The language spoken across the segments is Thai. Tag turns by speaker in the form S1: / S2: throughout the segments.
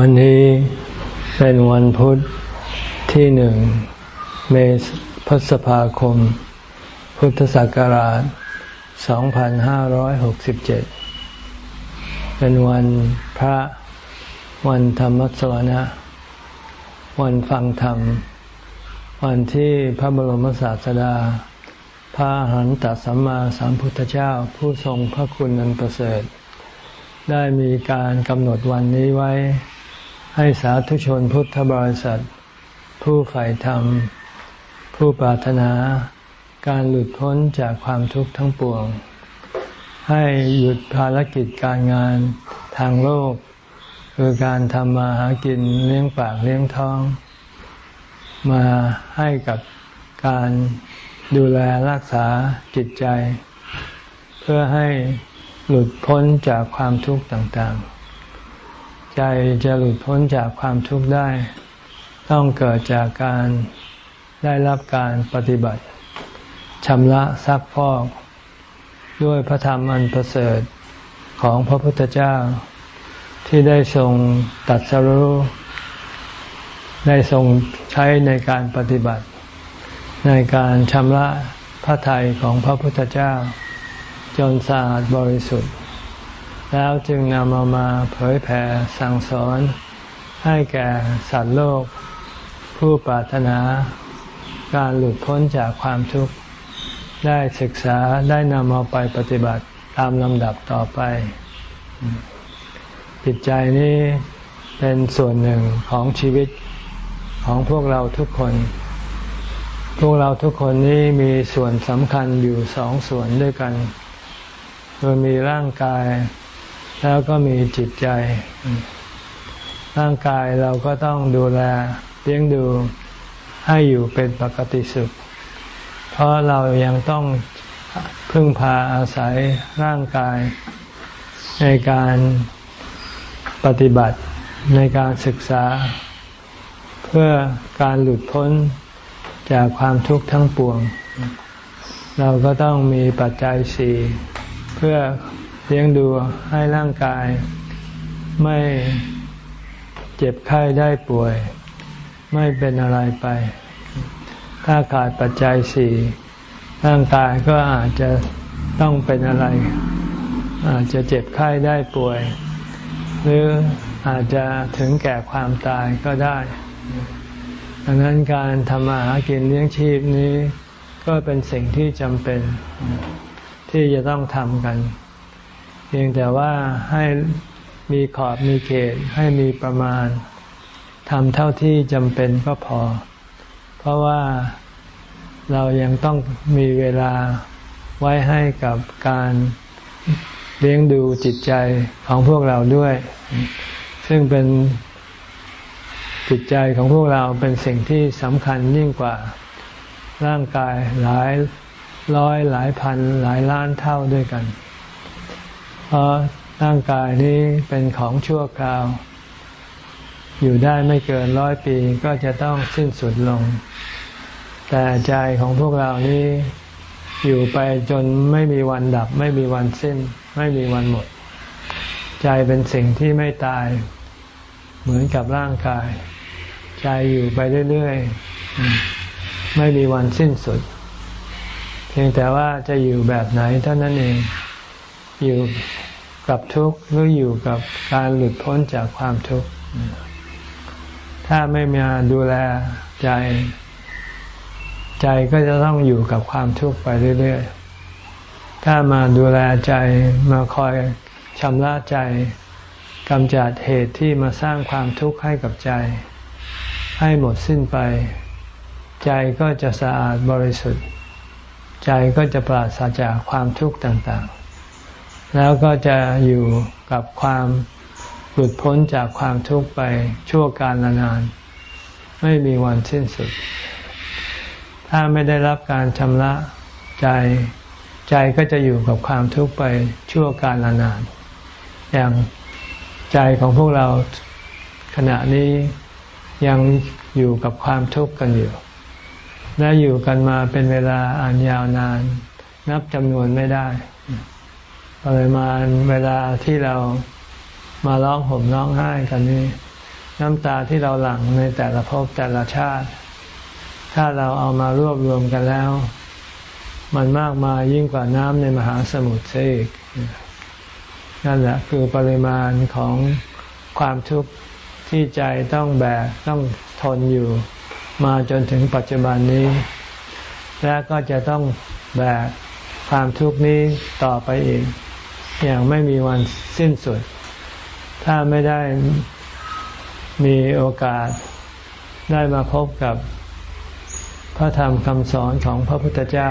S1: วันนี้เป็นวันพุธที่หนึ่งเมษพฤษภาคม พุทธศักราช 2567 เป็นวันพระวันธรรมสวนะ วันฟังธรรม วันที่พระบรมศาสดา พระหันตสัมมาสัมพุทธเจ้าผู้ทรงพระคุณนันประเสริฐ ได้มีการกำหนดวันนี้ไว้ ให้สาธุชนพุทธบริษัท ผู้ใฝ่ธรรม ผู้ปรารถนา การหลุดพ้นจากความทุกข์ทั้งปวง ให้หยุดภารกิจการงานทางโลก คือการทำมาหากินเลี้ยงปากเลี้ยงท้อง มาให้กับการดูแลรักษาจิตใจ เพื่อให้หลุดพ้นจากความทุกข์ต่างๆ ใจจะหลุดพ้นจากความทุกข์ได้ ต้องเกิดจากการได้รับการปฏิบัติชำระซักพอก ด้วยพระธรรมอันประเสริฐของพระพุทธเจ้า ที่ได้ทรงตัดสรู้ได้ทรงใช้ในการปฏิบัติ ในการชำระพระทัยของพระพุทธเจ้า จนสะอาดบริสุทธิ์ แล้วจึงนำเอามาเผยแผ่สั่งสอน ให้แก่สัตว์โลก ผู้ปรารถนา การหลุดพ้นจากความทุกข์ ได้ศึกษาได้นำเอาไปปฏิบัติตามลำดับต่อไป จิตใจนี้เป็นส่วนหนึ่งของชีวิตของพวกเราทุกคน พวกเราทุกคนนี้มีส่วนสำคัญอยู่สองส่วนด้วยกันโดยมีร่างกาย แล้วก็มีจิตใจ ร่างกายเราก็ต้องดูแลเลี้ยงดูให้อยู่เป็นปกติสุข เพราะเรายังต้องพึ่งพาอาศัยร่างกายในการปฏิบัติในการศึกษา เพื่อการหลุดพ้นจากความทุกข์ทั้งปวง เราก็ต้องมีปัจจัยสี่เพื่อ เลี้ยงดูให้ร่างกาย ไม่เจ็บไข้ได้ป่วย ไม่เป็นอะไรไป ถ้าขาดปัจจัยสี่ร่างกายก็อาจจะต้องเป็นอะไร อาจจะเจ็บไข้ได้ป่วย หรืออาจจะถึงแก่ความตายก็ได้ ดังนั้นการทำมาหากินเลี้ยงชีพนี้ ก็เป็นสิ่งที่จำเป็นที่จะต้องทำกันเพียงแต่ว่าให้มีขอบมีเขตให้มีประมาณทำเท่าที่จำเป็นก็พอ เพราะว่าเรายังต้องมีเวลาไว้ให้กับการเลี้ยงดูจิตใจของพวกเราด้วย ซึ่งเป็นจิตใจของพวกเราเป็นสิ่งที่สำคัญยิ่งกว่าร่างกายหลายร้อยหลายพันหลายล้านเท่าด้วยกัน เพราะร่างกายนี้เป็นของชั่วคราว อยู่ได้ไม่เกินร้อยปีก็จะต้องสิ้นสุดลง แต่ใจของพวกเรานี้อยู่ไปจนไม่มีวันดับ ไม่มีวันสิ้น ไม่มีวันหมด ใจเป็นสิ่งที่ไม่ตาย เหมือนกับร่างกาย ใจอยู่ไปเรื่อยๆ ไม่มีวันสิ้นสุด เพียงแต่ว่าจะอยู่แบบไหนเท่านั้นเอง อยู่กับทุกข์หรืออยู่กับการหลุดพ้นจากความทุกข์ ถ้าไม่มาดูแลใจ ใจก็จะต้องอยู่กับความทุกข์ไปเรื่อยๆ ถ้ามาดูแลใจมาคอยชำระใจกำจัดเหตุที่มาสร้างความทุกข์ให้กับใจ ให้หมดสิ้นไป ใจก็จะสะอาดบริสุทธิ์ ใจก็จะปราศจากความทุกข์ต่างๆ แล้วก็จะอยู่กับความหลุดพ้นจากความทุกข์ไปชั่วการละนาน ไม่มีวันสิ้นสุด ถ้าไม่ได้รับการชำระใจใจก็จะอยู่กับความทุกข์ไปชั่วการละนาน อย่างใจของพวกเราขณะนี้ยังอยู่กับความทุกข์กันอยู่ และอยู่กันมาเป็นเวลาอันยาวนาน นับจำนวนไม่ได้ ปริมาณเวลาที่เรามาร้องห่มร้องไห้กันนี้ น้ำตาที่เราหลั่งในแต่ละภพแต่ละชาติ ถ้าเราเอามารวบรวมกันแล้ว มันมากมายยิ่งกว่าน้ำในมหาสมุทรเสียอีกนั่นแหละคือปริมาณของความทุกข์ที่ใจต้องแบกต้องทนอยู่ มาจนถึงปัจจุบันนี้ และก็จะต้องแบกความทุกข์นี้ต่อไปอีก อย่างไม่มีวันสิ้นสุด ถ้าไม่ได้มีโอกาสได้มาพบกับพระธรรมคำสอนของพระพุทธเจ้า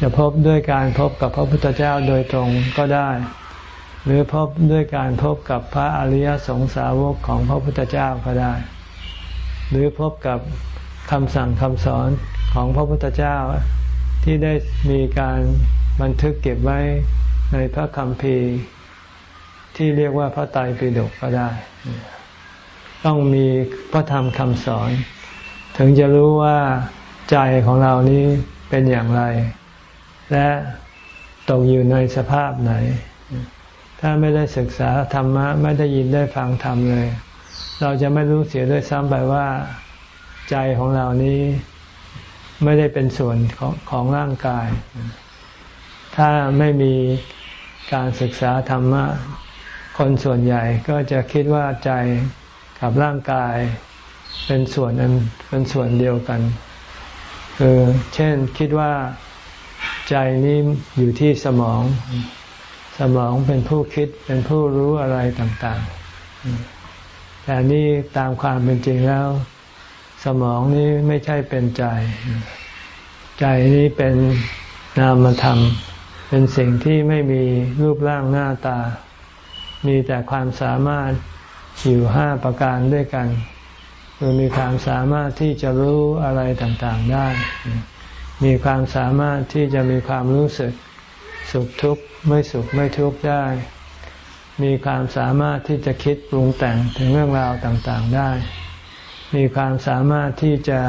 S1: จะพบด้วยการพบกับพระพุทธเจ้าโดยตรงก็ได้ หรือพบด้วยการพบกับพระอริยสงสาวกของพระพุทธเจ้าก็ได้ หรือพบกับคำสั่งคำสอนของพระพุทธเจ้าที่ได้มีการ บันทึกเก็บไว้ในพระคัมภีร์ที่เรียกว่าพระไตรปิฎกก็ได้ ต้องมีพระธรรมคำสอน ถึงจะรู้ว่าใจของเรานี้เป็นอย่างไร และตกอยู่ในสภาพไหน ถ้าไม่ได้ศึกษาธรรมะ ไม่ได้ยินได้ฟังธรรมเลย เราจะไม่รู้เสียด้วยซ้ำไปว่า ใจของเรานี้ไม่ได้เป็นส่วนของของร่างกาย ถ้าไม่มีการศึกษาธรรมะ คนส่วนใหญ่ก็จะคิดว่าใจกับร่างกายเป็นส่วนเป็นส่วนเดียวกัน คือเช่นคิดว่าใจนี้อยู่ที่สมอง สมองเป็นผู้คิดเป็นผู้รู้อะไรต่างๆ แต่นี่ตามความเป็นจริงแล้ว สมองนี้ไม่ใช่เป็นใจ ใจนี้เป็นนามธรรม เป็นสิ่งที่ไม่มีรูปร่างหน้าตา มีแต่ความสามารถอยู่ห้าประการด้วยกันคือมีความสามารถที่จะรู้อะไรต่างๆได้ มีความสามารถที่จะมีความรู้สึกสุขทุกข์ไม่สุขไม่ทุกข์ได้ มีความสามารถที่จะคิดปรุงแต่งถึงเรื่องราวต่างๆได้ มีความสามารถที่จะ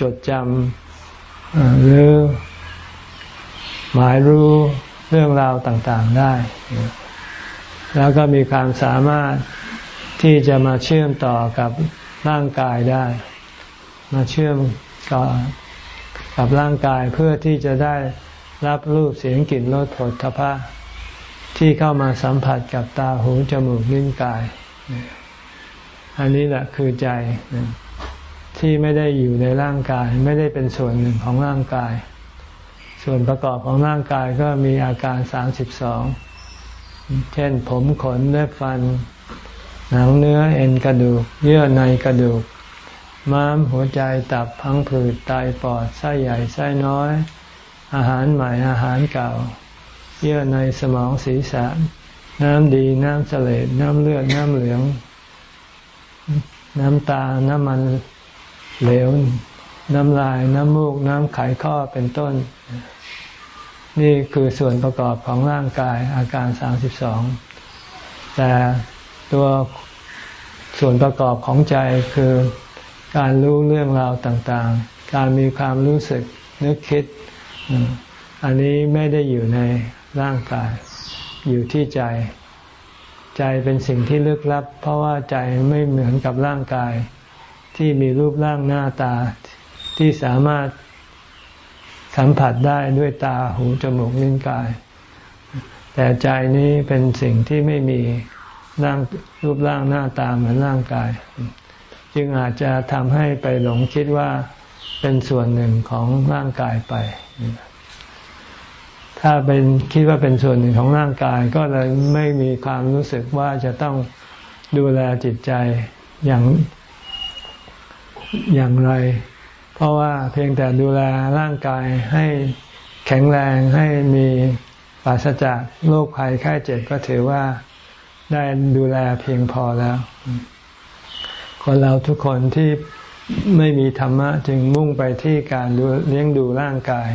S1: จดจำหรือ หมายรู้เรื่องราวต่างๆได้ แล้วก็มีความสามารถที่จะมาเชื่อมต่อกับร่างกายได้ มาเชื่อมกับกับร่างกายเพื่อที่จะได้รับรูปเสียงกลิ่นรสผลทพะที่เข้ามาสัมผัสกับตาหูจมูกลิ้นกาย อันนี้แหละคือใจที่ไม่ได้อยู่ในร่างกาย ไม่ได้เป็นส่วนหนึ่งของร่างกาย ส่วนประกอบของร่างกายก็มีอาการสามสิบสองเช่นผมขนเล็บฟัน หนังเนื้อเอ็นกระดูก เยื่อในกระดูก ม้ามหัวใจตับพังผืดไตปอดไส้ใหญ่ไส้น้อย อาหารใหม่อาหารเก่า เยื่อในสมองศีรษะ น้ำดีน้ำเสลดน้ำเลือดน้ำเหลือง น้ำตา น้ำมันเหลว น้ำลาย น้ำมูก น้ำไขข้อเป็นต้น นี่คือส่วนประกอบของร่างกายอาการสามสิบสองแต่ตัวส่วนประกอบของใจคือการรู้เรื่องราวต่างๆ การมีความรู้สึกนึกคิด อันนี้ไม่ได้อยู่ในร่างกาย อยู่ที่ใจ ใจเป็นสิ่งที่ลึกลับ เพราะว่าใจไม่เหมือนกับร่างกาย ที่มีรูปร่างหน้าตา ที่สามารถสัมผัสได้ด้วยตาหูจมูกลิ้นกาย แต่ใจนี้เป็นสิ่งที่ไม่มีร่างรูปร่างหน้าตาเหมือนร่างกาย จึงอาจจะทำให้ไปหลงคิดว่าเป็นส่วนหนึ่งของร่างกายไป ถ้าเป็นคิดว่าเป็นส่วนหนึ่งของร่างกาย ก็เลยไม่มีความรู้สึกว่าจะต้องดูแลจิตใจอย่างอย่างไร ราะว่าเพียงแต่ดูแลร่างกายให้แข็งแรงให้มีปราศจากโรคภัยไข้เจ็บก็ถือว่าได้ดูแลเพียงพอแล้ว คนเราทุกคนที่ไม่มีธรรมะจึงมุ่งไปที่การเลี้ยงดูร่างกาย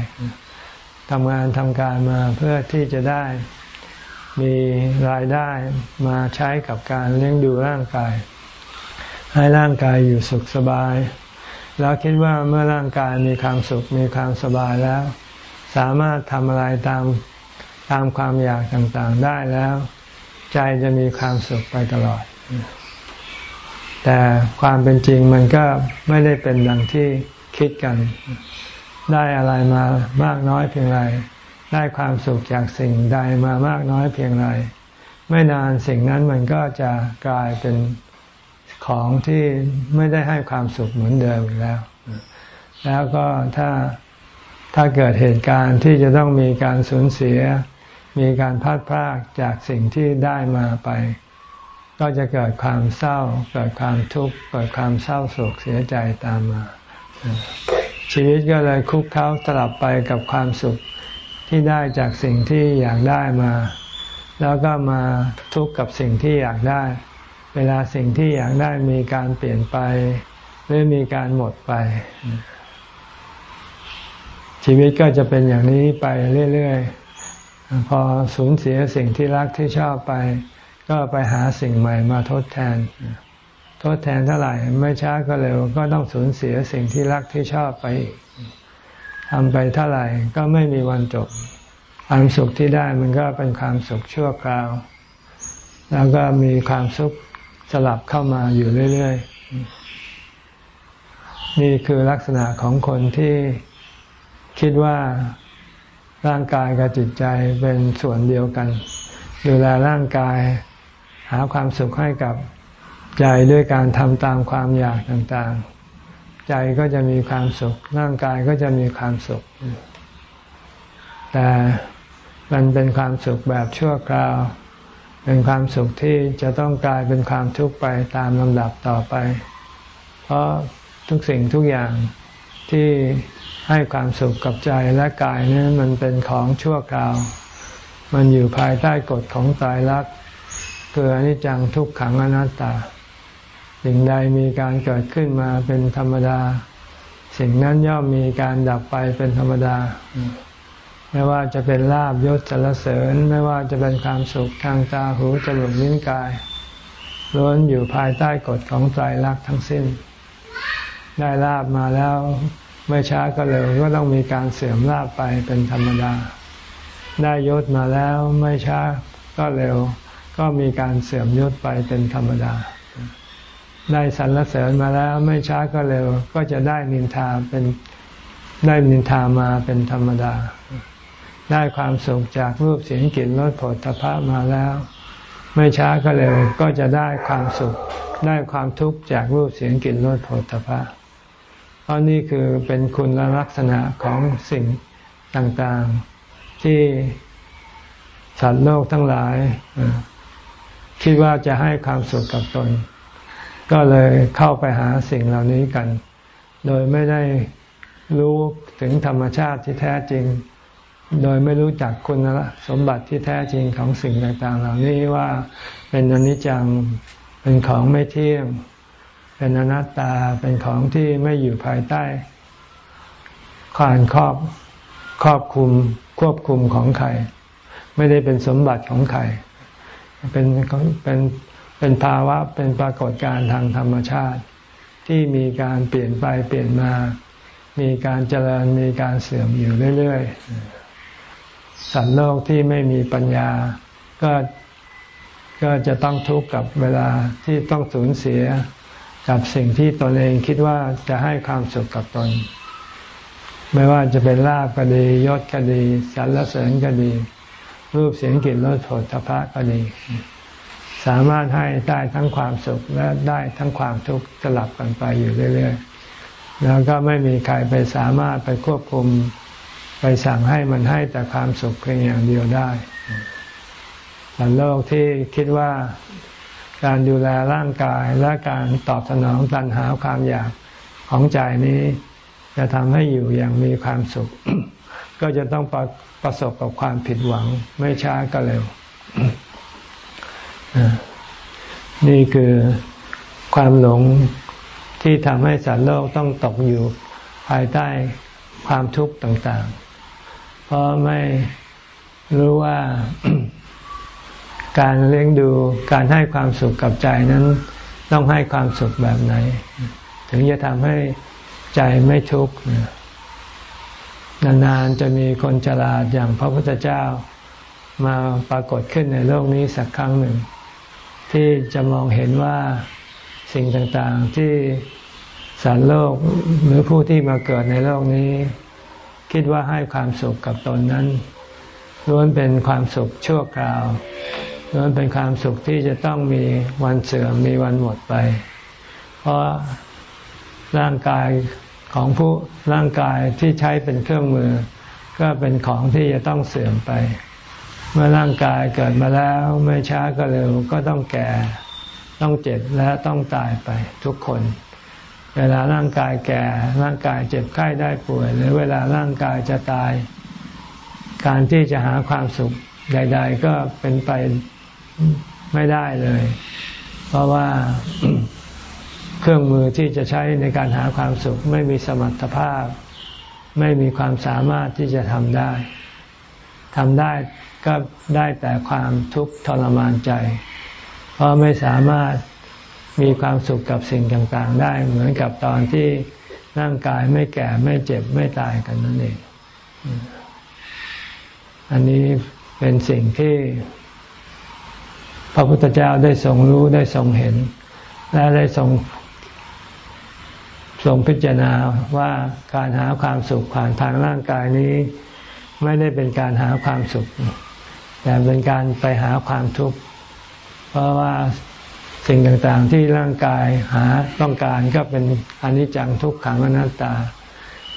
S1: ทำงานทำการมาเพื่อที่จะได้มีรายได้มาใช้กับการเลี้ยงดูร่างกาย ให้ร่างกายอยู่สุขสบาย แล้วคิดว่าเมื่อร่างกายมีความสุขมีความสบายแล้ว สามารถทำอะไรตามตามความอยากต่างๆได้แล้ว ใจจะมีความสุขไปตลอด แต่ความเป็นจริงมันก็ไม่ได้เป็นดังที่คิดกัน ได้อะไรมามากน้อยเพียงไร ได้ความสุขจากสิ่งใดมามากน้อยเพียงไร ไม่นานสิ่งนั้นมันก็จะกลายเป็น ของที่ไม่ได้ให้ความสุขเหมือนเดิมอีกแล้ว แล้วก็ถ้าถ้าเกิดเหตุการณ์ที่จะต้องมีการสูญเสีย มีการพัดพรากจากสิ่งที่ได้มาไป ก็จะเกิดความเศร้า เกิดความทุกข์ เกิดความเศร้าโศกเสียใจตามมา ชีวิตก็เลยคุกเข้าสลับไปกับความสุขที่ได้จากสิ่งที่อยากได้มา แล้วก็มาทุกข์กับสิ่งที่อยากได้ เวลาสิ่งที่อยากได้มีการเปลี่ยนไป หรือมีการหมดไป ชีวิตก็จะเป็นอย่างนี้ไปเรื่อยๆ พอสูญเสียสิ่งที่รักที่ชอบไป ก็ไปหาสิ่งใหม่มาทดแทน ทดแทนเท่าไหร่ไม่ช้าก็เร็ว ก็ต้องสูญเสียสิ่งที่รักที่ชอบไปอีกทำไปเท่าไหร่ก็ไม่มีวันจบ ความสุขที่ได้มันก็เป็นความสุขชั่วคราว แล้วก็มีความสุข สลับเข้ามาอยู่เรื่อย ๆ นี่คือลักษณะของคนที่คิดว่าร่างกายกับจิตใจเป็นส่วนเดียวกัน ดูแลร่างกายหาความสุขให้กับใจด้วยการทำตามความอยากต่างๆ ใจก็จะมีความสุข ร่างกายก็จะมีความสุข แต่มันเป็นความสุขแบบชั่วคราว เป็นความสุขที่จะต้องกลายเป็นความทุกข์ไปตามลำดับต่อไป เพราะทุกสิ่งทุกอย่างที่ให้ความสุขกับใจและกายนี่มันเป็นของชั่วคราว มันอยู่ภายใต้กฎของตายรักคืออนิจจังทุกขังอนัตตา สิ่งใดมีการเกิดขึ้นมาเป็นธรรมดา สิ่งนั้นย่อมมีการดับไปเป็นธรรมดา ไม่ว่าจะเป็นลาบยศสรรเสริญ ไม่ว่าจะเป็นความสุขทางตาหูจมูกลิ้นกายล้วนอยู่ภายใต้กฎของใจรักทั้งสิ้น ได้ลาบมาแล้วไม่ช้าก็เร็วก็ต้องมีการเสื่อมลาบไปเป็นธรรมดา ได้ยศมาแล้วไม่ช้าก็เร็ว ก็มีการเสื่อมยศไปเป็นธรรมดา ได้สรรเสริญมาแล้วไม่ช้าก็เร็ว ก็จะได้นินทาเป็นได้นินทามาเป็นธรรมดา ได้ความสุขจากรูปเสียงกลิ่นรสผลทพะมาแล้ว ไม่ช้าก็เร็วก็จะได้ความสุข ได้ความทุกข์จากรูปเสียงกลิ่นรสผลทพะเพราะนี่คือเป็นคุณลักษณะของสิ่งต่างๆ ที่สัตว์โลกทั้งหลาย คิดว่าจะให้ความสุขกับตน ก็เลยเข้าไปหาสิ่งเหล่านี้กัน โดยไม่ได้รู้ถึงธรรมชาติที่แท้จริง โดยไม่รู้จักคุณสมบัติที่แท้จริงของสิ่งต่าง ๆ เหล่านี้ว่าเป็นอนิจจังเป็นของไม่เที่ยง เป็นอนัตตาเป็นของที่ไม่อยู่ภายใต้การครอบครอบคุมควบคุมของใครไม่ได้เป็นสมบัติของใครเป็นเป็นเป็นภาวะเป็นปรากฏการณ์ทางธรรมชาติ ที่มีการเปลี่ยนไปเปลี่ยนมา มีการเจริญมีการเสื่อมอยู่เรื่อย ๆ สัตว์โลกที่ไม่มีปัญญา ก็ก็จะต้องทุกข์กับเวลาที่ต้องสูญเสียกับสิ่งที่ตนเองคิดว่าจะให้ความสุขกับตน ไม่ว่าจะเป็นลาบก็ดียศก็ดีสรรเสริญก็ดี รูปเสียงกลิ่นรสผลทพะก็ดี สามารถให้ได้ทั้งความสุขและได้ทั้งความทุกข์สลับกันไปอยู่เรื่อย ๆ แล้วก็ไม่มีใครไปสามารถไปควบคุม ไปสั่งให้มันให้แต่ความสุขเพียงอย่างเดียวได้แต่โลกที่คิดว่าการดูแลร่างกายและการตอบสนองตันหาความอยากของใจนี้ จะทำให้อยู่อย่างมีความสุข ก็จะต้องประประสบกับความผิดหวังไม่ช้าก็เร็ว นี่คือความหลงที่ทำให้สัตว์โลกต้องตกอยู่ภายใต้ความทุกข์ต่างๆ เพราะไม่รู้ว่าการเลี้ยงดูการให้ความสุขกับใจนั้น ต้องให้ความสุขแบบไหน ถึงจะทำให้ใจไม่ทุกข์นานๆจะมีคนฉลาดอย่างพระพุทธเจ้ามาปรากฏขึ้นในโลกนี้สักครั้งหนึ่ง ที่จะมองเห็นว่าสิ่งต่างๆที่สัตว์โลกหรือผู้ที่มาเกิดในโลกนี้ คิดว่าให้ความสุขกับตนนั้นล้วนเป็นความสุขชั่วคราวล้วนเป็นความสุขที่จะต้องมีวันเสื่อมมีวันหมดไป เพราะร่างกายของผู้ร่างกายที่ใช้เป็นเครื่องมือ ก็เป็นของที่จะต้องเสื่อมไป เมื่อร่างกายเกิดมาแล้วไม่ช้าก็เร็วก็ต้องแก่ ต้องเจ็บและต้องตายไปทุกคน เวลาร่างกายแก่ ร่างกายเจ็บไข้ได้ป่วย หรือเวลาร่างกายจะตาย การที่จะหาความสุขใด ๆ ก็เป็นไปไม่ได้เลย เพราะว่าเครื่องมือที่จะใช้ในการหาความสุข ไม่มีสมรรถภาพ ไม่มีความสามารถที่จะทำได้ทำได้ก็ได้แต่ความทุกข์ทรมานใจ เพราะไม่สามารถ มีความสุขกับสิ่งต่างๆ ได้เหมือนกับตอนที่ร่างกายไม่แก่ไม่เจ็บไม่ตายกันนั่นเอง อันนี้เป็นสิ่งที่ พระพุทธเจ้าได้ทรงรู้ได้ทรงเห็น และได้ทรงทรงพิจารณาว่าการหาความสุขผ่านทางร่างกายนี้ ไม่ได้เป็นการหาความสุข แต่เป็นการไปหาความทุกข์เพราะว่า สิ่งต่างๆที่ร่างกายหาต้องการก็เป็นอนิจจังทุกขังอนัตตา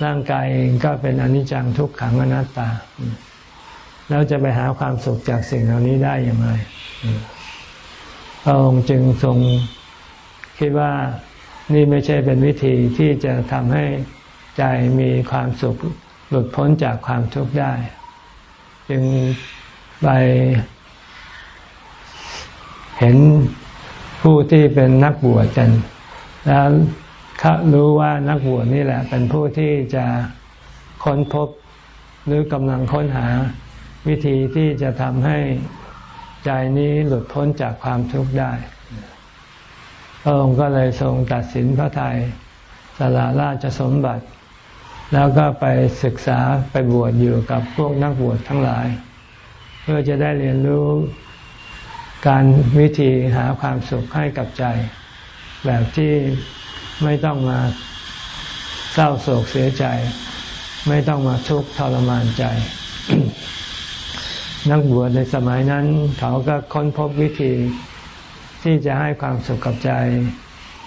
S1: ร่างกายเองก็เป็นอนิจจังทุกขังอนัตตา แล้วจะไปหาความสุขจากสิ่งเหล่านี้ได้อย่างไรพระองค์จึงทรงคิดว่านี่ไม่ใช่เป็นวิธีที่จะทำให้ใจมีความสุขหลุดพ้นจากความทุกข์ได้ จึงไปเห็น ผู้ที่เป็นนักบวชกัน แล้วรู้ว่านักบวชนี่แหละ เป็นผู้ที่จะค้นพบหรือกำลังค้นหา วิธีที่จะทำให้ใจนี้หลุดพ้นจากความทุกข์ได้พระองค์ก็เลยทรงตัดสินพระทยัยสละราชสมบัติ แล้วก็ไปศึกษาไปบวชอยู่กับพวกนักบวชทั้งหลาย เพื่อจะได้เรียนรู้ การวิธีหาความสุขให้กับใจ แบบที่ไม่ต้องมาเศร้าโศกเสียใจ ไม่ต้องมาทุกข์ทรมานใจ นักบวชในสมัยนั้น เขาก็ค้นพบวิธีที่จะให้ความสุขกับใจ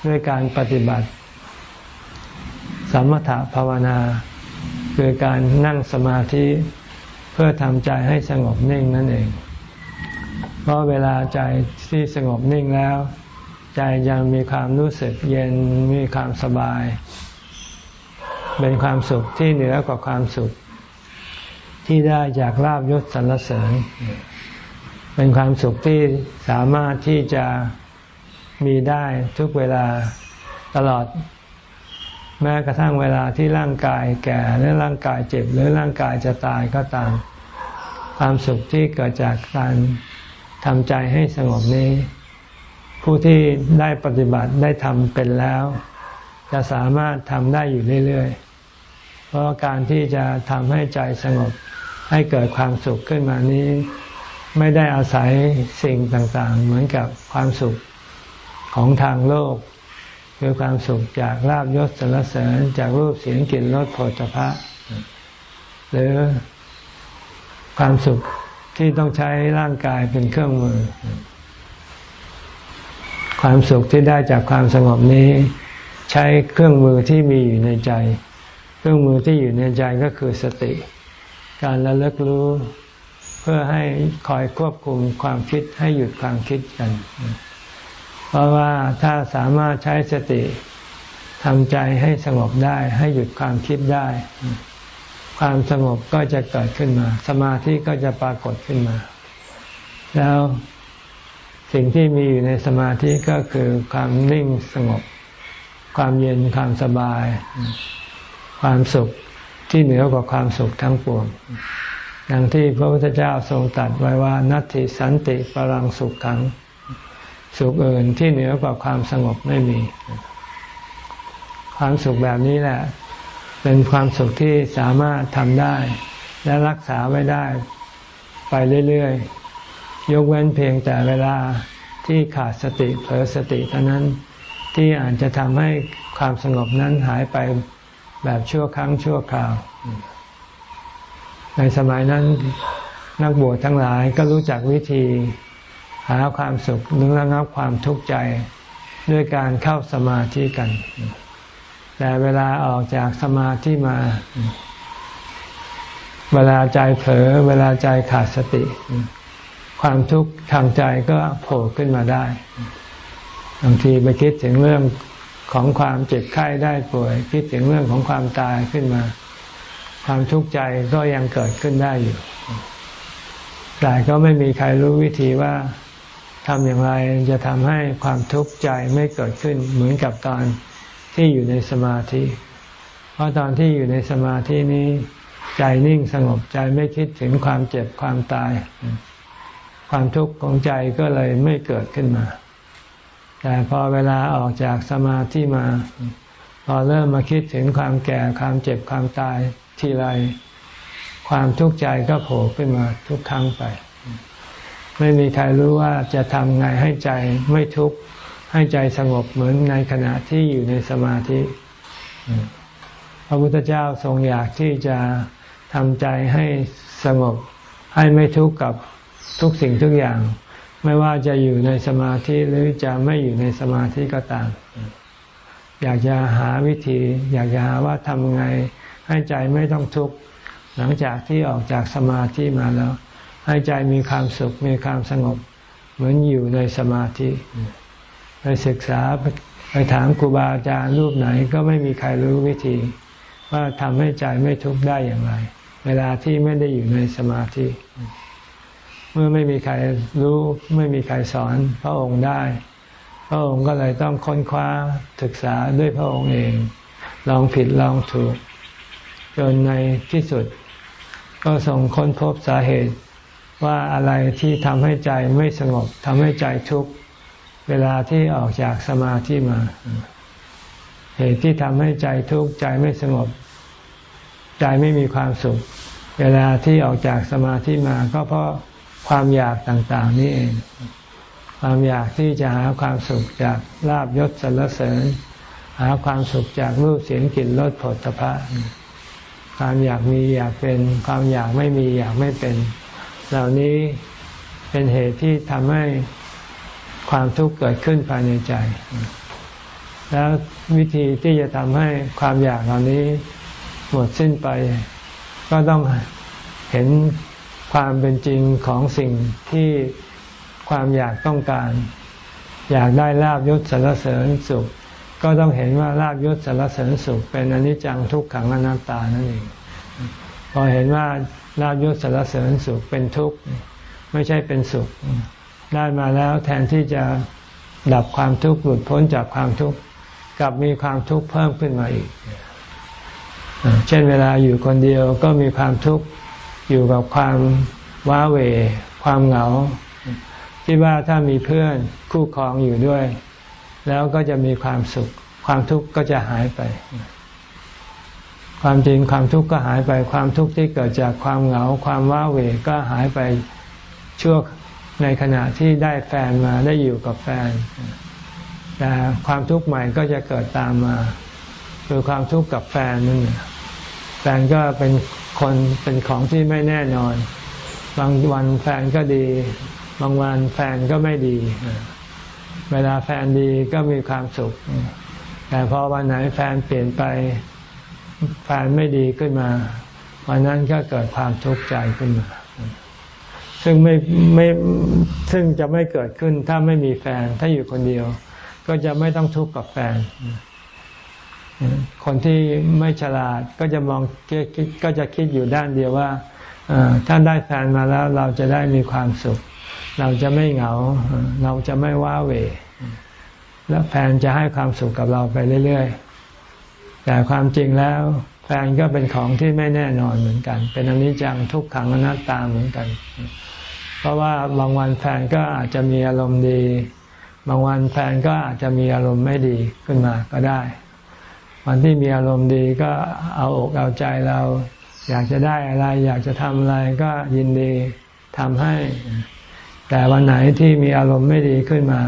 S1: ด้วยการปฏิบัติ สมถะภาวนา คือการนั่งสมาธิเพื่อทำใจให้สงบนิ่งนั่นเอง เพราะเวลาใจที่สงบนิ่งแล้ว ใจยังมีความรู้สึกเย็นมีความสบาย เป็นความสุขที่เหนือกว่าความสุข ที่ได้จากลาบยศสรรเสริญ เป็นความสุขที่สามารถที่จะมีได้ทุกเวลาตลอด แม้กระทั่งเวลาที่ร่างกายแก่หรือร่างกายเจ็บ หรือร่างกายจะตายก็ตาม ความสุขที่เกิดจากการ ทำใจให้สงบนี้ ผู้ที่ได้ปฏิบัติได้ทำเป็นแล้ว จะสามารถทำได้อยู่เรื่อยๆ เพราะการที่จะทำให้ใจสงบให้เกิดความสุขขึ้นมานี้ ไม่ได้อาศัยสิ่งต่างๆ เหมือนกับความสุขของทางโลก คือความสุขจากลาบยศสรรเสริญจากรูปเสียงกลิ่นรสโผฏฐะหรือความสุข ที่ต้องใช้ร่างกายเป็นเครื่องมือ ความสุขที่ได้จากความสงบนี้ ใช้เครื่องมือที่มีอยู่ในใจ เครื่องมือที่อยู่ในใจก็คือสติ การระลึกรู้เพื่อให้คอยควบคุมความคิดให้หยุดความคิดกัน เพราะว่าถ้าสามารถใช้สติทำใจให้สงบได้ ให้หยุดความคิดได้ ความสงบก็จะเกิดขึ้นมา สมาธิก็จะปรากฏขึ้นมา แล้วสิ่งที่มีอยู่ในสมาธิก็คือความนิ่งสงบ ความเย็นความสบาย ความสุขที่เหนือกว่าความสุขทั้งปวงอย่างที่พระพุทธเจ้าทรงตรัสไว้ว่านัตติสันติปรังสุขขัง สุขอื่นที่เหนือกว่าความสงบไม่มี ความสุขแบบนี้แหละ เป็นความสุขที่สามารถทำได้ และรักษาไว้ได้ไปเรื่อยๆ ยกเว้นเพียงแต่เวลาที่ขาดสติเผลอสติเท่านั้นที่อาจจะทำให้ความสงบนั้นหายไปแบบชั่วครั้งชั่วคราว ในสมัยนั้นนักบวชทั้งหลายก็รู้จักวิธีหาความสุขหรือระงับความทุกข์ใจด้วยการเข้าสมาธิกัน แต่เวลาออกจากสมาธิมา เวลาใจเผลอเวลาใจขาดสติ ความทุกข์ทางใจก็โผล่ขึ้นมาได้บางทีไปคิดถึงเรื่องของความเจ็บไข้ได้ป่วย คิดถึงเรื่องของความตายขึ้นมา ความทุกข์ใจก็ยังเกิดขึ้นได้อยู่ แต่ก็ไม่มีใครรู้วิธีว่าทำอย่างไรจะทำให้ความทุกข์ใจไม่เกิดขึ้นเหมือนกับตอน ที่อยู่ในสมาธิ เพราะตอนที่อยู่ในสมาธินี้ ใจนิ่งสงบใจไม่คิดถึงความเจ็บความตาย ความทุกข์ของใจก็เลยไม่เกิดขึ้นมา แต่พอเวลาออกจากสมาธิมา พอเริ่มมาคิดถึงความแก่ความเจ็บความตายทีไรความทุกข์ใจก็โผล่ขึ้นมาทุกครั้งไป ไม่มีใครรู้ว่าจะทำไงให้ใจไม่ทุกข์ ให้ใจสงบเหมือนในขณะที่อยู่ในสมาธิ พระพุทธเจ้าทรงอยากที่จะทำใจให้สงบให้ไม่ทุกข์กับทุกสิ่งทุกอย่าง ไม่ว่าจะอยู่ในสมาธิหรือจะไม่อยู่ในสมาธิก็ตาม อยากจะหาวิธี อยากจะหาว่าทำไง ให้ใจไม่ต้องทุกข์หลังจากที่ออกจากสมาธิมาแล้ว ให้ใจมีความสุขมีความสงบ เหมือนอยู่ในสมาธิ ไปศึกษาไปถามครูบาอาจารย์รูปไหนก็ไม่มีใครรู้วิธี ว่าทำให้ใจไม่ทุกข์ได้อย่างไร เวลาที่ไม่ได้อยู่ในสมาธิ เมื่อไม่มีใครรู้ไม่มีใครสอนพระองค์ได้ พระองค์ก็เลยต้องค้นคว้าศึกษาด้วยพระองค์เอง ลองผิดลองถูก จนในที่สุด ก็ส่งค้นพบสาเหตุว่าอะไรที่ทำให้ใจไม่สงบทำให้ใจทุกข์ เวลาที่ออกจากสมาธิมา เหตุที่ทำให้ใจทุกข์ใจไม่สงบ ใจไม่มีความสุข เวลาที่ออกจากสมาธิมาก็เพราะความอยากต่าง ๆ นี่เอง ความอยากที่จะหาความสุขจากลาบยศสรรเสริญ หาความสุขจากรูปเสียงกลิ่นรสผลตภะความอยากมีอยากเป็น ความอยากไม่มีอยากไม่เป็น เหล่านี้เป็นเหตุที่ทำให้ ความทุกข์เกิดขึ้นภายในใจ แล้ววิธีที่จะทำให้ความอยากเหล่านี้หมดสิ้นไป ก็ต้องเห็นความเป็นจริงของสิ่งที่ความอยากต้องการ อยากได้ลาบยศสรรเสริญสุข ก็ต้องเห็นว่าลาบยศสรรเสริญสุข เป็นอนิจจังทุกขังอนัตตานั่นเองพอเห็นว่าลาบยศสารเสริญสุขเป็นทุกข์ไม่ใช่เป็นสุข ได้มาแล้วแทนที่จะดับความทุกข์หลุดพ้นจากความทุกข์กลับมีความทุกข์เพิ่มขึ้นมาอีก เช่นเวลาอยู่คนเดียวก็มีความทุกข์อยู่กับความว้าเหวความเหงาคิดว่าถ้ามีเพื่อนคู่ครองอยู่ด้วย แล้วก็จะมีความสุข ความทุกข์ก็จะหายไป ความจริงความทุกข์ก็หายไป ความทุกข์ที่เกิดจากความเหงา ความว้าเหวก็หายไปชั่ว ในขณะที่ได้แฟนมาได้อยู่กับแฟน แต่ความทุกข์ใหม่ก็จะเกิดตามมาคือความทุกข์กับแฟนนั่นแฟนก็เป็นคนเป็นของที่ไม่แน่นอน บางวันแฟนก็ดี บางวันแฟนก็ไม่ดี เวลาแฟนดีก็มีความสุข แต่พอวันไหนแฟนเปลี่ยนไป แฟนไม่ดีขึ้นมา วันนั้นก็เกิดความทุกข์ใจขึ้นมา ซึ่งไม่ไม่ซึ่งจะไม่เกิดขึ้นถ้าไม่มีแฟน ถ้าอยู่คนเดียว ก็จะไม่ต้องทุกข์กับแฟน คนที่ไม่ฉลาดก็จะมองก็จะคิดอยู่ด้านเดียวว่าถ้าได้แฟนมาแล้วเราจะได้มีความสุข เราจะไม่เหงา เราจะไม่ว้าเหวแล้วแฟนจะให้ความสุขกับเราไปเรื่อยๆ แต่ความจริงแล้ว แฟนก็เป็นของที่ไม่แน่นอนเหมือนกัน เป็นอนิจจังทุกขังอนัตตาเหมือนกัน เพราะว่าบางวันแฟนก็อาจจะมีอารมณ์ดี บางวันแฟนก็อาจจะมีอารมณ์ไม่ดีขึ้นมาก็ได้ วันที่มีอารมณ์ดีก็เอาอกเอาใจเรา อยากจะได้อะไร อยากจะทำอะไรก็ยินดีทำให้ แต่วันไหนที่มีอารมณ์ไม่ดีขึ้นมา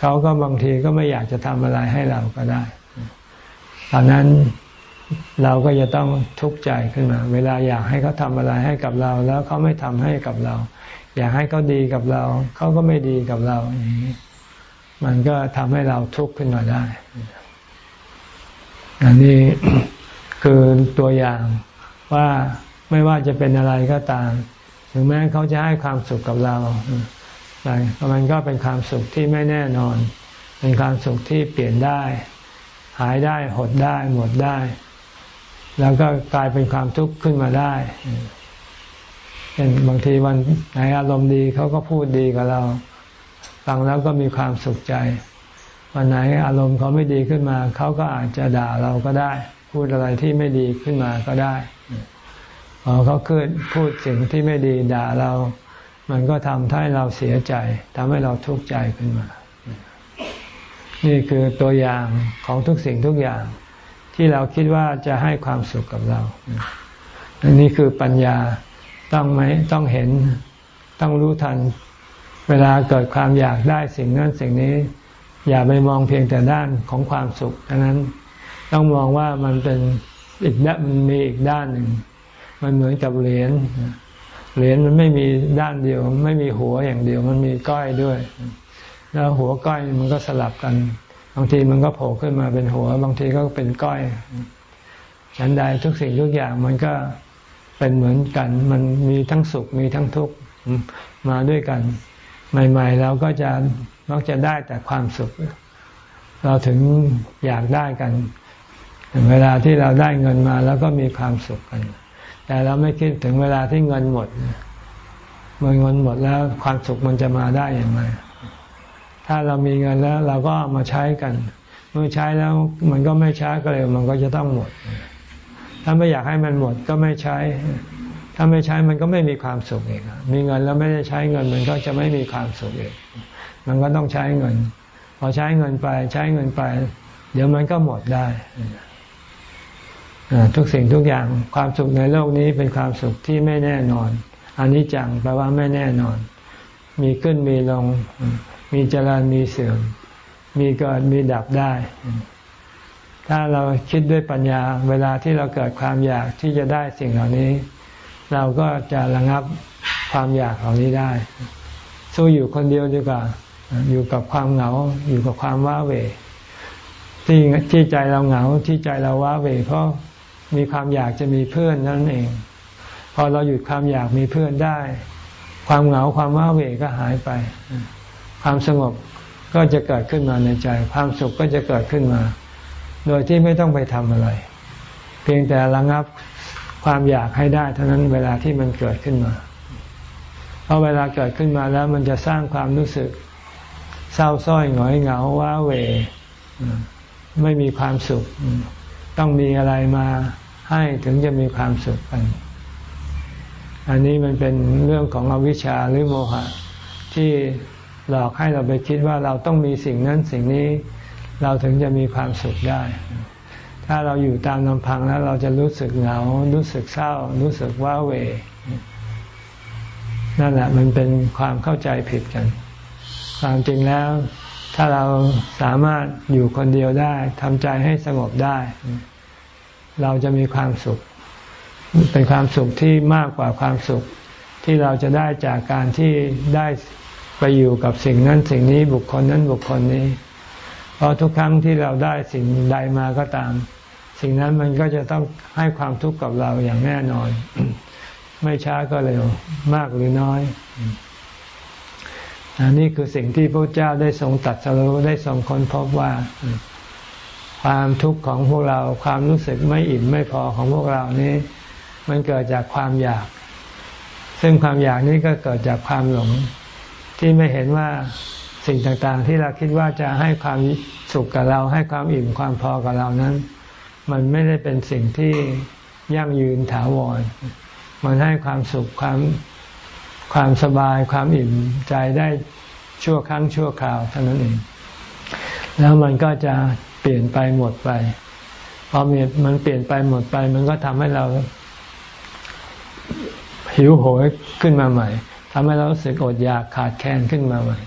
S1: เขาก็บางทีก็ไม่อยากจะทำอะไรให้เราก็ได้ ตอนนั้น เราก็จะต้องทุกข์ใจขึ้นมา เวลาอยากให้เขาทำอะไรให้กับเรา แล้วเขาไม่ทำให้กับเรา อยากให้เขาดีกับเรา เขาก็ไม่ดีกับเราอย่างนี้มันก็ทำให้เราทุกข์ขึ้นมาได้ อันนี้คือตัวอย่างว่าไม่ว่าจะเป็นอะไรก็ตาม ถึงแม้เขาจะให้ความสุขกับเราแต่มันก็เป็นความสุขที่ไม่แน่นอน เป็นความสุขที่เปลี่ยนได้ หายได้หดได้หมดได้ แล้วก็กลายเป็นความทุกข์ขึ้นมาได้เช่นบางทีวันไหนอารมณ์ดีเขาก็พูดดีกับเรา ฟังแล้วก็มีความสุขใจ วันไหนอารมณ์เขาไม่ดีขึ้นมา เขาก็อาจจะด่าเราก็ได้ พูดอะไรที่ไม่ดีขึ้นมาก็ได้พอเขาคืนพูดสิ่งที่ไม่ดีด่าเรา มันก็ทำให้เราเสียใจทำให้เราทุกข์ใจขึ้นมา นี่คือตัวอย่างของทุกสิ่งทุกอย่าง ที่เราคิดว่าจะให้ความสุขกับเรา อันนี้คือปัญญาต้องไหมต้องเห็นต้องรู้ทัน เวลาเกิดความอยากได้สิ่งนั้นสิ่งนี้ อย่าไปมองเพียงแต่ด้านของความสุขเท่านั้นต้องมองว่ามันเป็นอีกด้านมันมีอีกด้านหนึ่ง มันเหมือนกับเหรียญเหรียญมันไม่มีด้านเดียว ไม่มีหัวอย่างเดียว มันมีก้อยด้วย แล้วหัวก้อยมันก็สลับกัน บางทีมันก็โผล่ขึ้นมาเป็นหัว บางทีก็เป็นก้อยฉันใดทุกสิ่งทุกอย่างมันก็เป็นเหมือนกัน มันมีทั้งสุขมีทั้งทุกข์มาด้วยกัน ใหม่ ๆ เราก็จะมักจะได้แต่ความสุข เราถึงอยากได้กัน เวลาที่เราได้เงินมาแล้วก็มีความสุขกัน แต่เราไม่คิดถึงเวลาที่เงินหมดเมื่อเงินหมดแล้วความสุขมันจะมาได้อย่างไร ถ้าเรามีเงินแล้วเราก็มาใช้กัน เมื่อใช้แล้วมันก็ไม่ช้าก็เร็วมันก็จะต้องหมด ถ้าไม่อยากให้มันหมดก็ไม่ใช้ ถ้าไม่ใช้มันก็ไม่มีความสุขเองมีเงินแล้วไม่ได้ใช้เงินมันก็จะไม่มีความสุขเองมันก็ต้องใช้เงิน พอใช้เงินไปใช้เงินไป เดี๋ยวมันก็หมดได้ทุกสิ่งทุกอย่างความสุขในโลกนี้เป็นความสุขที่ไม่แน่นอนอันนี้จังแปลว่าไม่แน่นอน มีขึ้นมีลง มีเจริญมีเสื่อม มีเกิดมีดับได้ ถ้าเราคิดด้วยปัญญา เวลาที่เราเกิดความอยากที่จะได้สิ่งเหล่านี้ เราก็จะระงับความอยากเหล่านี้ได้ สู้อยู่คนเดียวดีกว่า อยู่กับความเหงา อยู่กับความว้าเหวที่ที่ใจเราเหงาที่ใจเราว้าเหวเพราะมีความอยากจะมีเพื่อนนั่นเอง พอเราหยุดความอยากมีเพื่อนได้ ความเหงาความว้าเหวก็หายไป ความสงบก็จะเกิดขึ้นมาในใจ ความสุขก็จะเกิดขึ้นมา โดยที่ไม่ต้องไปทำอะไร เพียงแต่ระงับความอยากให้ได้ เท่านั้นเวลาที่มันเกิดขึ้นมา เพราะเวลาเกิดขึ้นมาแล้วมันจะสร้างความรู้สึก เศร้าส้อยหงอยเหงาว้าเหวไม่มีความสุข ต้องมีอะไรมาให้ถึงจะมีความสุขกัน อันนี้มันเป็นเรื่องของอวิชชาหรือโมหะที่ หลอกให้เราไปคิดว่าเราต้องมีสิ่งนั้นสิ่งนี้ เราถึงจะมีความสุขได้ ถ้าเราอยู่ตามลำพังแล้วเราจะรู้สึกเหงา รู้สึกเศร้า รู้สึกว้าเวนั่นแหละมันเป็นความเข้าใจผิดกัน ความจริงแล้ว ถ้าเราสามารถอยู่คนเดียวได้ทำใจให้สงบได้ เราจะมีความสุข เป็นความสุขที่มากกว่าความสุขที่เราจะได้จากการที่ได้ ไปอยู่กับสิ่งนั้นสิ่งนี้บุคคลนั้นบุคคลนี้ เพราะทุกครั้งที่เราได้สิ่งใดมาก็ตาม สิ่งนั้นมันก็จะต้องให้ความทุกข์กับเราอย่างแน่นอน ไม่ช้าก็เร็วมากหรือน้อยอันนี้คือสิ่งที่พระเจ้าได้ทรงตัดสรู้ได้ทรงค้นพบว่า ความทุกข์ของพวกเราความรู้สึกไม่อิ่มไม่พอของพวกเรานี้ มันเกิดจากความอยาก ซึ่งความอยากนี้ก็เกิดจากความหลง ที่ไม่เห็นว่าสิ่งต่างๆ ที่เราคิดว่าจะให้ความสุขกับเรา ให้ความอิ่มความพอกับเรานั้น มันไม่ได้เป็นสิ่งที่ยั่งยืนถาวร มันให้ความสุขความความสบายความอิ่มใจได้ชั่วครั้งชั่วคราวเท่านั้นเอง แล้วมันก็จะเปลี่ยนไปหมดไป พอมันเปลี่ยนไปหมดไป มันก็ทำให้เราหิวโหยขึ้นมาใหม่ ทำให้เรารู้สึกอดอยากขาดแคลนขึ้นมาใหม่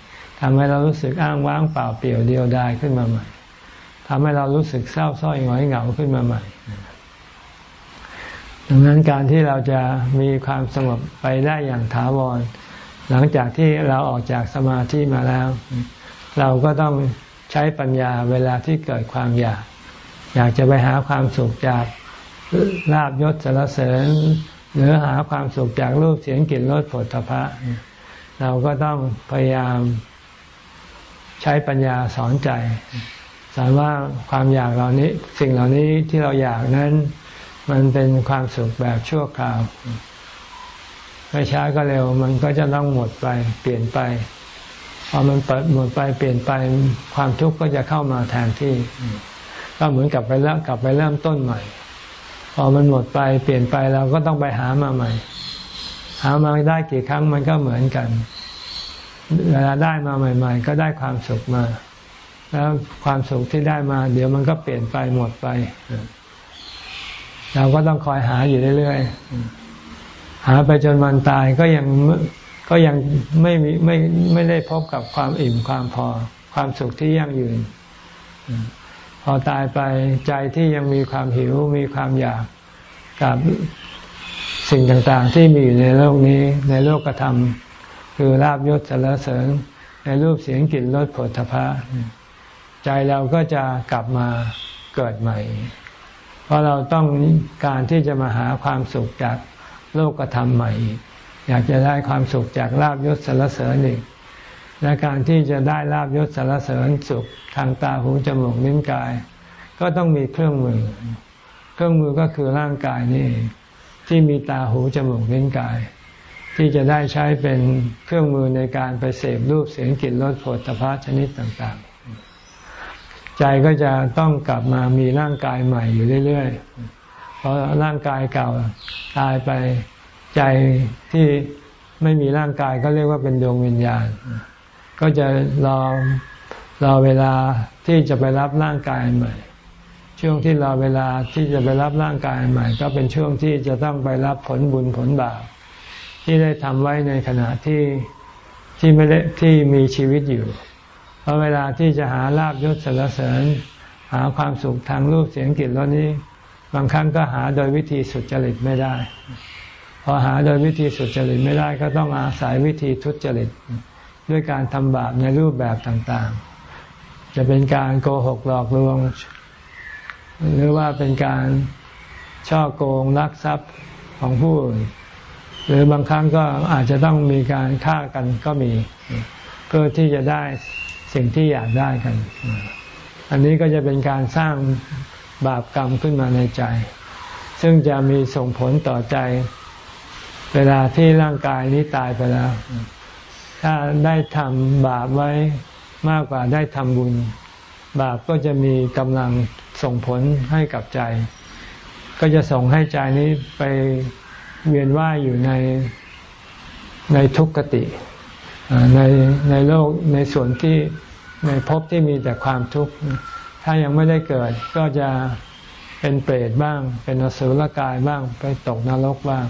S1: ทำให้เรารู้สึกอ้างว้างเปล่าเปลี่ยวเดียวดายขึ้นมาใหม่ทำให้เรารู้สึกเศร้าส้อยหงอยเหงาขึ้นมาใหม่ ดังนั้นการที่เราจะมีความสงบไปได้อย่างถาวร หลังจากที่เราออกจากสมาธิมาแล้ว เราก็ต้องใช้ปัญญาเวลาที่เกิดความอยาก อยากจะไปหาความสุขจากลาบยศสารเสริญ หรือหาความสุขจากรูปเสียงกลิ่นรสผลตภะเราก็ต้องพยายามใช้ปัญญาสอนใจสอนว่าความอยากเหล่านี้ สิ่งเหล่านี้ที่เราอยากนั้น มันเป็นความสุขแบบชั่วคราวไม่ช้าก็เร็ว มันก็จะต้องหมดไป เปลี่ยนไปพอมันเปิดหมดไปเปลี่ยนไปความทุกข์ก็จะเข้ามาแทนที่ ก็เหมือนกับไปแล้วกลับไปเริ่มต้นใหม่ อมันหมดไปเปลี่ยนไปเราก็ต้องไปหามาใหม่ หามาได้กี่ครั้งมันก็เหมือนกัน เวลาได้มาใหม่ ๆ ก็ได้ความสุขมา แล้วความสุขที่ได้มา เดี๋ยวมันก็เปลี่ยนไปหมดไป เราก็ต้องคอยหาอยู่เรื่อยๆหาไปจนวันตายก็ยังก็ยังไม่มีไม่ไม่ได้พบกับความอิ่มความพอ ความสุขที่ยั่งยืน พอตายไปใจที่ยังมีความหิวมีความอยากกับสิ่งต่างๆ ที่มีอยู่ในโลกนี้ในโลกธรรม คือลาบยศสารเสริญ ในรูปเสียงกลิ่นรสผลทพะใจเราก็จะกลับมาเกิดใหม่ เพราะเราต้องการที่จะมาหาความสุขจากโลกธรรมใหม่ อยากจะได้ความสุขจากลาบยศสารเสริญอีก และการที่จะได้ลาบยศสารเสริญสุขทางตาหูจมูกลิ้นกาย ก็ต้องมีเครื่องมือ เครื่องมือก็คือร่างกายนี่ที่มีตาหูจมูกลิ้นกาย ที่จะได้ใช้เป็นเครื่องมือในการไปเสพรูปเสียงกลิ่นรสผลตภะชนิดต่างๆ ใจก็จะต้องกลับมามีร่างกายใหม่อยู่เรื่อยๆ เพราะร่างกายเก่าตายไปใจที่ไม่มีร่างกายก็เรียกว่าเป็นดวงวิญญาณ ก็จะรอรอเวลาที่จะไปรับร่างกายใหม่ ช่วงที่รอเวลาที่จะไปรับร่างกายใหม่ ก็เป็นช่วงที่จะต้องไปรับผลบุญผลบาปที่ได้ทำไว้ในขณะที่ที่ไม่ได้ที่มีชีวิตอยู่ เพราะเวลาที่จะหาลาบยศสรรเสริญ หาความสุขทางรูปเสียงกลิ่นรสนี้ บางครั้งก็หาโดยวิธีสุจริตไม่ได้ พอหาโดยวิธีสุจริตไม่ได้ก็ต้องอาศัยวิธีทุจริต ด้วยการทำบาปในรูปแบบต่างๆ จะเป็นการโกหกหลอกลวง หรือว่าเป็นการช่อโกงลักทรัพย์ของผู้อื่นหรือบางครั้งก็อาจจะต้องมีการฆ่ากันก็มี เพื่อที่จะได้สิ่งที่อยากได้กัน อันนี้ก็จะเป็นการสร้างบาปกรรมขึ้นมาในใจ ซึ่งจะมีส่งผลต่อใจ เวลาที่ร่างกายนี้ตายไปแล้ว ถ้าได้ทำบาปไว้มากกว่าได้ทำบุญ บาปก็จะมีกำลังส่งผลให้กับใจ ก็จะส่งให้ใจนี้ไปเวียนว่ายอยู่ในในทุกขติในในโลกในส่วนที่ในภพที่มีแต่ความทุกข์ ถ้ายังไม่ได้เกิดก็จะเป็นเปรตบ้าง เป็นอสุรกายบ้าง ไปตกนรกบ้าง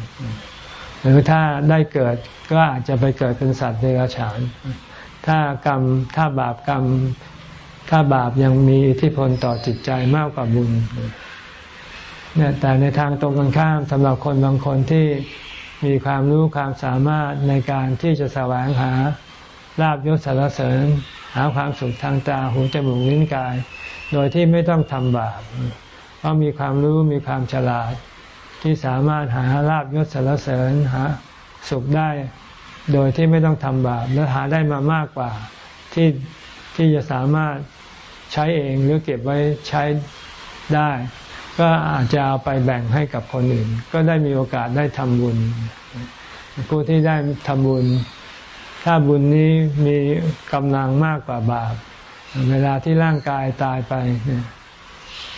S1: หรือถ้าได้เกิดก็อาจจะไปเกิดเป็นสัตว์เดรัจฉาน ถ้ากรรมถ้าบาปกรรม ถ้าบาปยังมีอิทธิพลต่อจิตใจมากกว่าบุญเนี่ยแต่ในทางตรงกันข้ามสำหรับคนบางคนที่มีความรู้ความสามารถในการที่จะแสวงหาลาบยศสารเสริญ หาความสุขทางตาหูจมูกลิ้นกาย โดยที่ไม่ต้องทำบาปเพราะมีความรู้มีความฉลาด ที่สามารถหาลาบยศสารเสริญหาสุขได้ โดยที่ไม่ต้องทำบาปและหาได้มามากกว่าที่ที่จะสามารถใช้เองหรือเก็บไว้ใช้ได้ ก็อาจจะเอาไปแบ่งให้กับคนอื่น ก็ได้มีโอกาสได้ทำบุญ ผู้ที่ได้ทำบุญ ถ้าบุญนี้มีกำลังมากกว่าบาป เวลาที่ร่างกายตายไป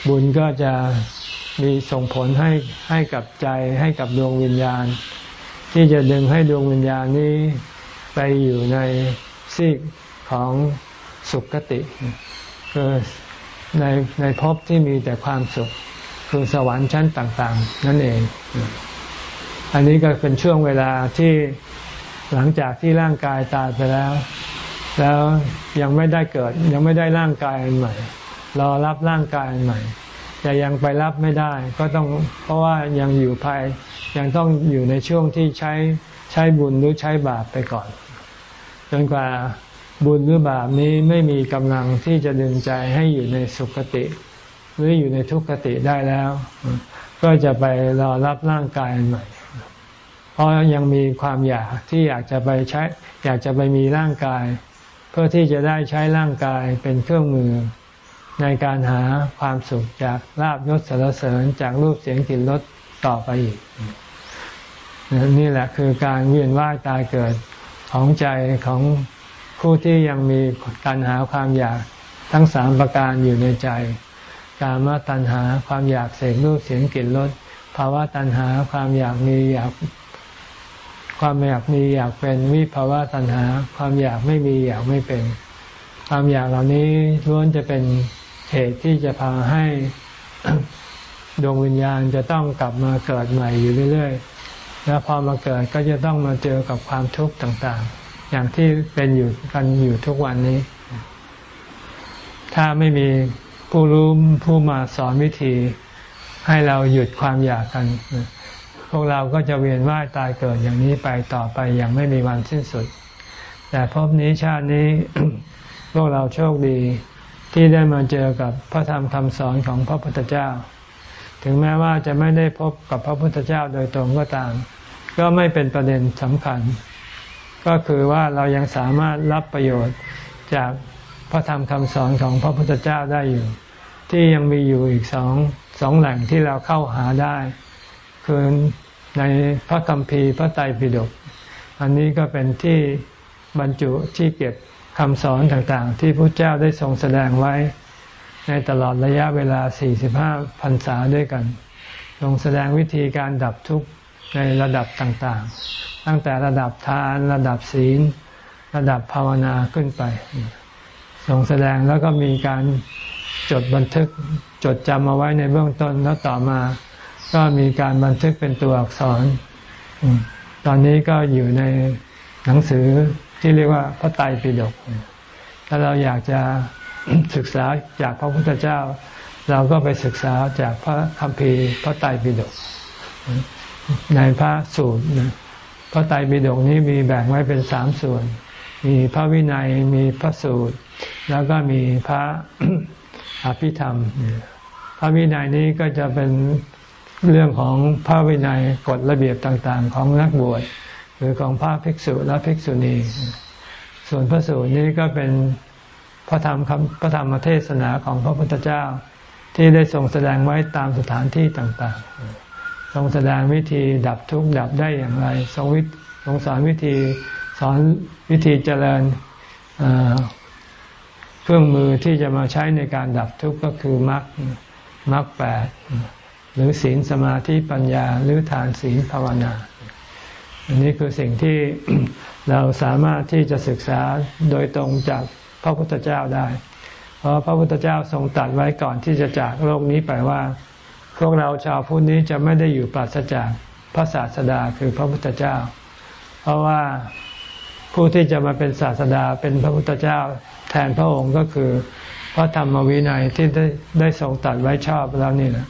S1: บุญก็จะ มีส่งผลให้ให้กับใจให้กับดวงวิญญาณ ที่จะดึงให้ดวงวิญญาณนี้ไปอยู่ในซีกของสุขติคือในในภพที่มีแต่ความสุข คือสวรรค์ชั้นต่าง ๆ นั่นเอง อันนี้ก็เป็นช่วงเวลาที่หลังจากที่ร่างกายตายไปแล้ว แล้วยังไม่ได้เกิด ยังไม่ได้ร่างกายอันใหม่ รอรับร่างกายอันใหม่ แต่ยังไปรับไม่ได้ ก็ต้องเพราะว่ายังอยู่ภายยังต้องอยู่ในช่วงที่ใช้ใช้บุญหรือใช้บาปไปก่อนจนกว่าบุญหรือบาปนี้ไม่มีกำลังที่จะดึงใจให้อยู่ในสุขติ หรืออยู่ในทุกขติได้แล้ว ก็จะไปรอรับร่างกายใหม่ เพราะยังมีความอยากที่อยากจะไปใช้ อยากจะไปมีร่างกาย เพื่อที่จะได้ใช้ร่างกายเป็นเครื่องมือ ในการหาความสุขจากลาบยศสารเสริญจากรูปเสียงกลิ่นรสต่อไปอีก นี่แหละคือการเวียนว่ายตายเกิดของใจของผู้ที่ยังมีตัณหาความอยากทั้งสามประการอยู่ในใจ การมตัณหาความอยากเสพรูปเสียงกลิ่นรสภาวะตัณหาความอยากมีอยากความอยากมีอยากเป็นวิภาวะตัณหา ความอยากไม่มีอยากไม่เป็น ความอยากเหล่านี้ล้วนจะเป็น เหตุที่จะพาให้ดวงวิญญาณจะต้องกลับมาเกิดใหม่อยู่เรื่อยๆ แล้วพอมาเกิดก็จะต้องมาเจอกับความทุกข์ต่างๆ อย่างที่เป็นอยู่กันอยู่ทุกวันนี้ ถ้าไม่มีผู้รู้ผู้มาสอนวิธี ให้เราหยุดความอยากกัน พวกเราก็จะเวียนว่ายตายเกิดอย่างนี้ไปต่อไปอย่างไม่มีวันสิ้นสุด แต่พบนี้ชาตินี้ พวกเราโชคดี ที่ได้มาเจอกับพระธรรมคำสอนของพระพุทธเจ้า ถึงแม้ว่าจะไม่ได้พบกับพระพุทธเจ้าโดยตรงก็ตาม ก็ไม่เป็นประเด็นสำคัญ ก็คือว่าเรายังสามารถรับประโยชน์จากพระธรรมคำสอนของพระพุทธเจ้าได้อยู่ ที่ยังมีอยู่อีกสองสองแหล่งที่เราเข้าหาได้ คือในพระคัมภีร์พระไตรปิฎกอันนี้ก็เป็นที่บรรจุที่เก็บ คำสอนต่างๆ ที่พระเจ้าได้ทรงแสดงไว้ ในตลอดระยะเวลา 45 พรรษาด้วยกัน ทรงแสดงวิธีการดับทุกข์ในระดับต่างๆ ตั้งแต่ระดับทานระดับศีล ระดับภาวนาขึ้นไป ทรงแสดงแล้วก็มีการจดบันทึกจดจำเอาไว้ในเบื้องต้นแล้วต่อมา ก็มีการบันทึกเป็นตัวอักษร ตอนนี้ก็อยู่ในหนังสือ ที่เรียกว่าพระไตรปิฎกถ้าเราอยากจะศึกษาจากพระพุทธเจ้า เราก็ไปศึกษาจากพระคัมภีร์พระไตรปิฎกในพระสูตรพระไตรปิฎกนี้มีแบ่งไว้เป็นสามส่วน มีพระวินัยมีพระสูตร แล้วก็มีพระอภิธรรม พระวินัยนี้ก็จะเป็นเรื่องของพระวินัยกฎระเบียบต่างๆ ของนักบวช คือของพระภิกษุและภิกษุณี ส่วนพระสูตรนี้ก็เป็นพระธรรมคำพระธรรมเทศนาของพระพุทธเจ้าที่ได้ทรงแสดงไว้ตามสถานที่ต่างๆ ทรงแสดงวิธีดับทุกข์ดับได้อย่างไร ทรงวิทรงสอนวิธีสอนวิธีเจริญเครื่องมือที่จะมาใช้ในการดับทุกข์ก็คือมรรคมรรคแปดหรือศีลสมาธิปัญญาหรือทานศีลภาวนา อันนี้คือสิ่งที่เราสามารถที่จะศึกษาโดยตรงจากพระพุทธเจ้าได้ เพราะพระพุทธเจ้าทรงตัดไว้ก่อนที่จะจากโลกนี้ไปว่า พวกเราชาวพุทธนี้จะไม่ได้อยู่ปราศจากพระศาสดาคือพระพุทธเจ้า เพราะว่าผู้ที่จะมาเป็นศาสดาเป็นพระพุทธเจ้าแทนพระองค์ก็คือ พระธรรมวินัยที่ได้ได้ทรงตัดไว้ชอบแล้วนี่แหละ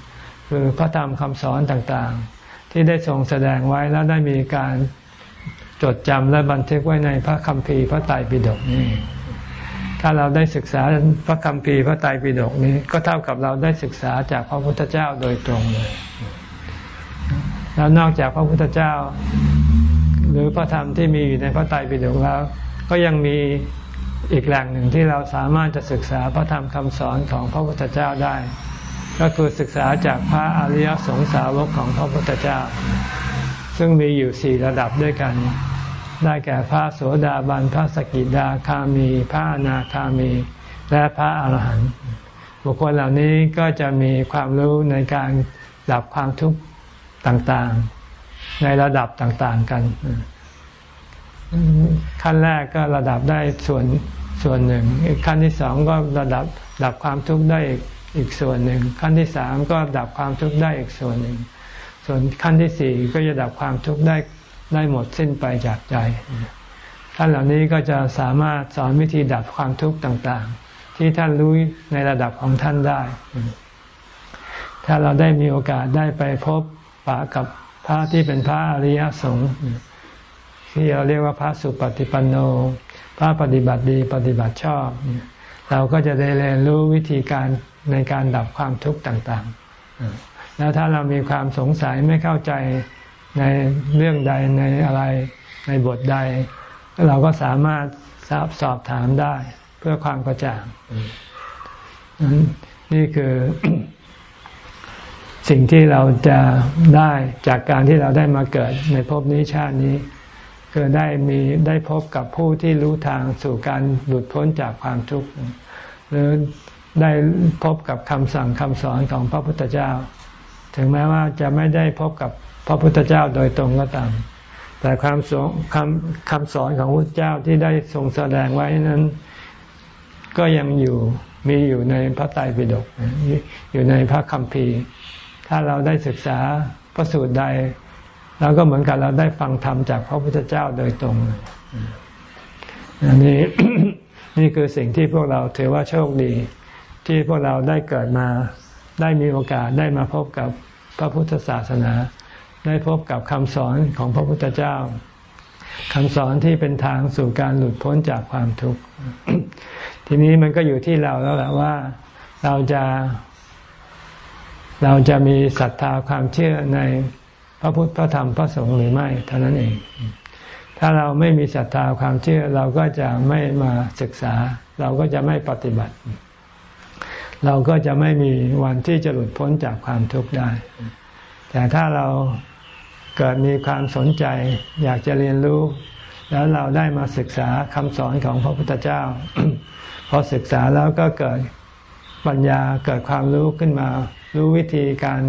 S1: คือพระธรรมคำสอนต่าง ที่ได้ทรงแสดงไว้แล้วได้มีการจดจำและบันทึกไว้ในพระคัมภีร์พระไตรปิฎกนี้ถ้าเราได้ศึกษาพระคัมภีร์พระไตรปิฎกนี้ ก็เท่ากับเราได้ศึกษาจากพระพุทธเจ้าโดยตรงเลย แล้วนอกจากพระพุทธเจ้า หรือพระธรรมที่มีอยู่ในพระไตรปิฎกแล้ว ก็ยังมีอีกแหล่งหนึ่งที่เราสามารถจะศึกษาพระธรรมคำสอนของพระพุทธเจ้าได้ ก็คือศึกษาจากพระอริยสงสาวกของพระพุทธเจ้า ซึ่งมีอยู่สี่ระดับด้วยกัน ได้แก่พระโสดาบัน พระสกิดาคามี พระอนาคามี และพระอรหันต์บุคคลเหล่านี้ก็จะมีความรู้ในการดับความทุกข์ต่างๆ ในระดับต่างๆกัน ขั้นแรกก็ระดับได้ส่วนส่วนหนึ่งขั้นที่สองก็ระดับดับความทุกข์ได้อีก อีกส่วนหนึ่ง ขั้นที่สามก็ดับความทุกข์ได้อีกส่วนหนึ่ง ส่วนขั้นที่สี่ก็จะดับความทุกข์ได้ได้หมดสิ้นไปจากใจท่านเหล่านี้ก็จะสามารถสอนวิธีดับความทุกข์ต่างๆ ที่ท่านรู้ในระดับของท่านได้ ถ้าเราได้มีโอกาสได้ไปพบปะกับพระที่เป็นพระอริยสงฆ์ที่เราเรียกว่าพระสุปฏิปันโน พระปฏิบัติดีปฏิบัติชอบ เราก็จะได้เรียนรู้วิธีการ ในการดับความทุกข์ต่างๆ แล้วถ้าเรามีความสงสัยไม่เข้าใจในเรื่องใดในอะไรในบทใด เราก็สามารถสอบสอบถามได้เพื่อความกระจ่าง นี่คือสิ่งที่เราจะได้จากการที่เราได้มาเกิดในภพนี้ชาตินี้ คือได้มีได้พบกับผู้ที่รู้ทางสู่การหลุดพ้นจากความทุกข์หรือ ได้พบกับคำสั่งคำสอนของพระพุทธเจ้า ถึงแม้ว่าจะไม่ได้พบกับพระพุทธเจ้าโดยตรงก็ตาม แต่ความสอนคำคำสอนของพระพุทธเจ้าที่ได้ทรงแสดงไว้นั้น ก็ยังอยู่มีอยู่ในพระไตรปิฎกอยู่ในพระคัมภีร์ ถ้าเราได้ศึกษาพระสูตรใดเราก็เหมือนกับเราได้ฟังธรรมจากพระพุทธเจ้าโดยตรงอันนี้นี่คือสิ่งที่พวกเราถือว่าโชคดี ที่พวกเราได้เกิดมาได้มีโอกาสได้มาพบกับพระพุทธศาสนา ได้พบกับคำสอนของพระพุทธเจ้าคำสอนที่เป็นทางสู่การหลุดพ้นจากความทุกข์ทีนี้มันก็อยู่ที่เราแล้วแหละว่าเราจะเราจะมีศรัทธาความเชื่อในพระพุทธพระธรรมพระสงฆ์หรือไม่เท่านั้นเอง ถ้าเราไม่มีศรัทธาความเชื่อ เราก็จะไม่มาศึกษา เราก็จะไม่ปฏิบัติ เราก็จะไม่มีวันที่จะหลุดพ้นจากความทุกข์ได้ แต่ถ้าเราเกิดมีความสนใจ อยากจะเรียนรู้ แล้วเราได้มาศึกษาคำสอนของพระพุทธเจ้า พอศึกษาแล้วก็เกิดปัญญาเกิดความรู้ขึ้นมา รู้วิธีการ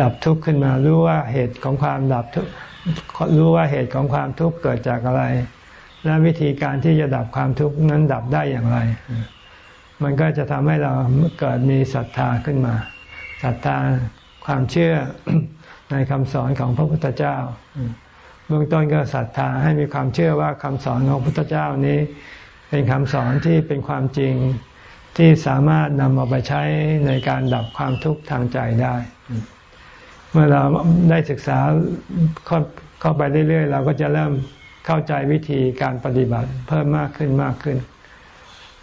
S1: ดับทุกข์ขึ้นมา รู้ว่าเหตุของความดับทุกข์รู้ว่าเหตุของความทุกข์เกิดจากอะไร และวิธีการที่จะดับความทุกข์นั้นดับได้อย่างไร มันก็จะทำให้เราเกิดมีศรัทธาขึ้นมาศรัทธาความเชื่อในคำสอนของพระพุทธเจ้า เบื้องต้นก็ศรัทธาให้มีความเชื่อว่าคำสอนของพระพุทธเจ้านี้ เป็นคำสอนที่เป็นความจริงที่สามารถนำเอาไปใช้ในการดับความทุกข์ทางใจได้ เมื่อเราได้ศึกษาเข้าไปเรื่อยๆ เราก็จะเริ่มเข้าใจวิธีการปฏิบัติเพิ่มมากขึ้นมากขึ้น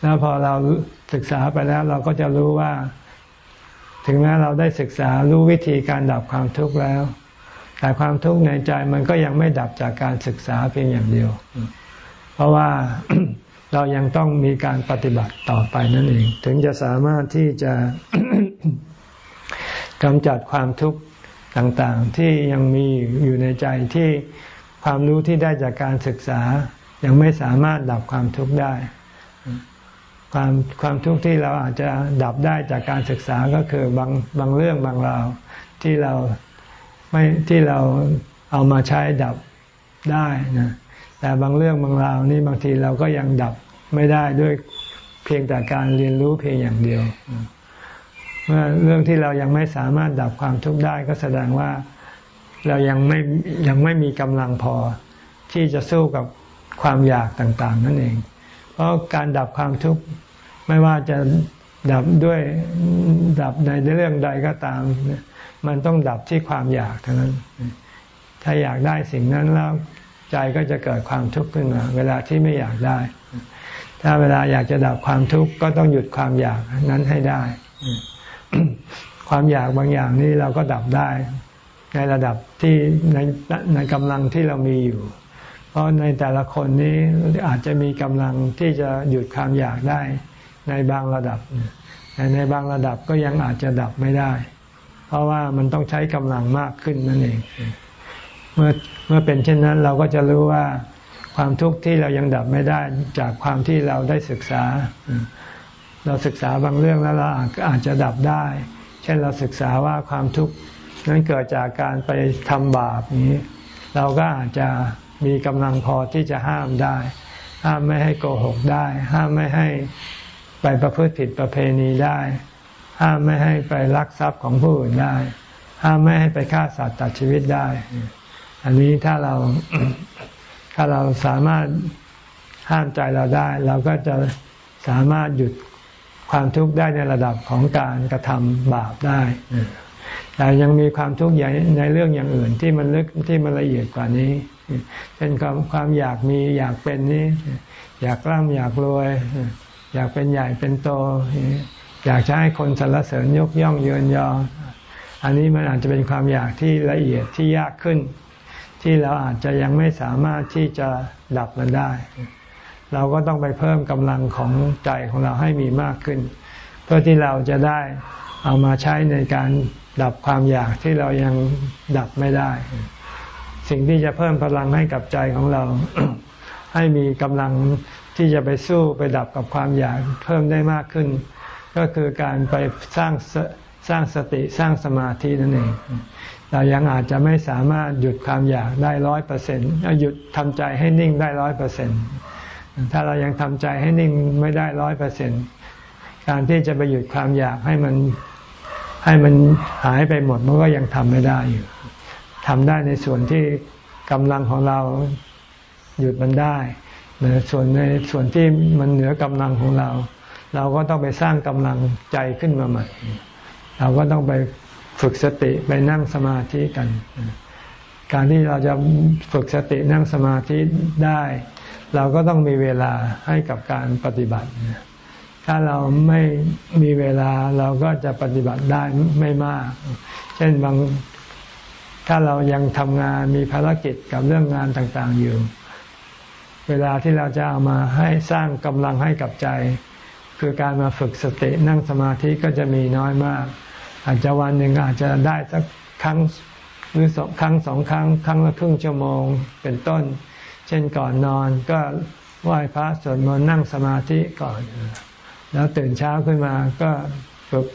S1: แล้วพอเรา ศึกษาไปแล้วเราก็จะรู้ว่า ถึงแม้เราได้ศึกษารู้วิธีการดับความทุกข์แล้ว แต่ความทุกข์ในใจมันก็ยังไม่ดับจากการศึกษาเพียงอย่างเดียว เพราะว่าเรายังต้องมีการปฏิบัติต่อไปนั่นเอง ถึงจะสามารถที่จะกำจัดความทุกข์ต่างๆ ที่ยังมีอยู่ในใจที่ความรู้ที่ได้จากการศึกษา ยังไม่สามารถดับความทุกข์ได้ ความความทุกข์ที่เราอาจจะดับได้จากการศึกษาก็คือบางบางเรื่องบางราวที่เราไม่ที่เราเอามาใช้ดับได้นะแต่บางเรื่องบางราวนี่บางทีเราก็ยังดับไม่ได้ด้วยเพียงแต่การเรียนรู้เพียงอย่างเดียวเมื่อเรื่องที่เรายังไม่สามารถดับความทุกข์ได้ก็แสดงว่าเรายังไม่ยังไม่มีกำลังพอที่จะสู้กับความอยากต่าง ๆ นั่นเอง เพราะการดับความทุกข์ไม่ว่าจะดับด้วยดับในเรื่องใดก็ตาม มันต้องดับที่ความอยากเท่านั้น ถ้าอยากได้สิ่งนั้นแล้วใจก็จะเกิดความทุกข์ขึ้นมา เวลาที่ไม่อยากได้ ถ้าเวลาอยากจะดับความทุกข์ก็ต้องหยุดความอยากนั้นให้ได้ ความอยากบางอย่างนี้เราก็ดับได้ ในระดับที่ในในกำลังที่เรามีอยู่ ราะในแต่ละคนนี้อาจจะมีกำลังที่จะหยุดความอยากได้ในบางระดับแต่ในบางระดับก็ยังอาจจะดับไม่ได้ เพราะว่ามันต้องใช้กำลังมากขึ้นนั่นเอง เมื่อเมื่อเป็นเช่นนั้นเราก็จะรู้ว่าความทุกข์ที่เรายังดับไม่ได้จากความที่เราได้ศึกษา เราศึกษาบางเรื่องแล้วเราอาจจะดับได้ เช่นเราศึกษาว่าความทุกข์นั้นเกิดจากการไปทำบาปนี้ เราก็อาจจะ มีกำลังพอที่จะห้ามได้ ห้ามไม่ให้โกหกได้ ห้ามไม่ให้ไปประพฤติผิดประเพณีได้ ห้ามไม่ให้ไปลักทรัพย์ของผู้อื่นได้ ห้ามไม่ให้ไปฆ่าสัตว์ตัดชีวิตได้ อันนี้ถ้าเราถ้าเราสามารถห้ามใจเราได้ เราก็จะสามารถหยุดความทุกข์ได้ในระดับของการกระทำบาปได้ แต่ยังมีความทุกข์ใหญ่ในเรื่องอย่างอื่นที่มันลึกที่มันละเอียดกว่านี้เช่นความความอยากมีอยากเป็นนี้ อยากร่ำอยากรวย อยากเป็นใหญ่เป็นโต อยากจะให้คนสรรเสริญยกย่องเยินยอ อันนี้มันอาจจะเป็นความอยากที่ละเอียดที่ยากขึ้น ที่เราอาจจะยังไม่สามารถที่จะดับมันได้ เราก็ต้องไปเพิ่มกำลังของใจของเราให้มีมากขึ้น เพื่อที่เราจะได้เอามาใช้ในการ ดับความอยากที่เรายังดับไม่ได้ สิ่งที่จะเพิ่มพลังให้กับใจของเรา ให้มีกำลังที่จะไปสู้ไปดับกับความอยากเพิ่มได้มากขึ้น ก็คือการไปสร้างสร้างสติสร้างสมาธินั่นเองเรายังอาจจะไม่สามารถหยุดความอยากได้ร้อยเปอร์เซ็นต์หยุดทำใจให้นิ่งได้ร้อยเปอร์เซ็นต์ถ้าเรายังทำใจให้นิ่งไม่ได้ร้อยเปอร์เซ็นต์การที่จะไปหยุดความอยากให้มัน ให้มันหายไปหมดมันก็ยังทำไม่ได้อยู่ทำได้ในส่วนที่กำลังของเราหยุดมันได้ส่วนในส่วนที่มันเหนือกำลังของเรา เราก็ต้องไปสร้างกำลังใจขึ้นมาใหม่ เราก็ต้องไปฝึกสติไปนั่งสมาธิกัน การที่เราจะฝึกสตินั่งสมาธิได้ เราก็ต้องมีเวลาให้กับการปฏิบัติ ถ้าเราไม่มีเวลาเราก็จะปฏิบัติได้ไม่มาก เช่นบางถ้าเรายังทำงานมีภารกิจกับเรื่องงานต่างๆอยู่ เวลาที่เราจะเอามาให้สร้างกำลังให้กับใจ คือการมาฝึกสตินั่งสมาธิก็จะมีน้อยมาก อาจจะวันหนึ่งอาจจะได้สักครั้งหรือสองครั้งสองครั้ง ครั้งละครึ่งชั่วโมงเป็นต้น เช่นก่อนนอนก็ไหว้พระสวดมนต์นั่งสมาธิก่อน แล้วตื่นเช้าขึ้นมาก็ฝึก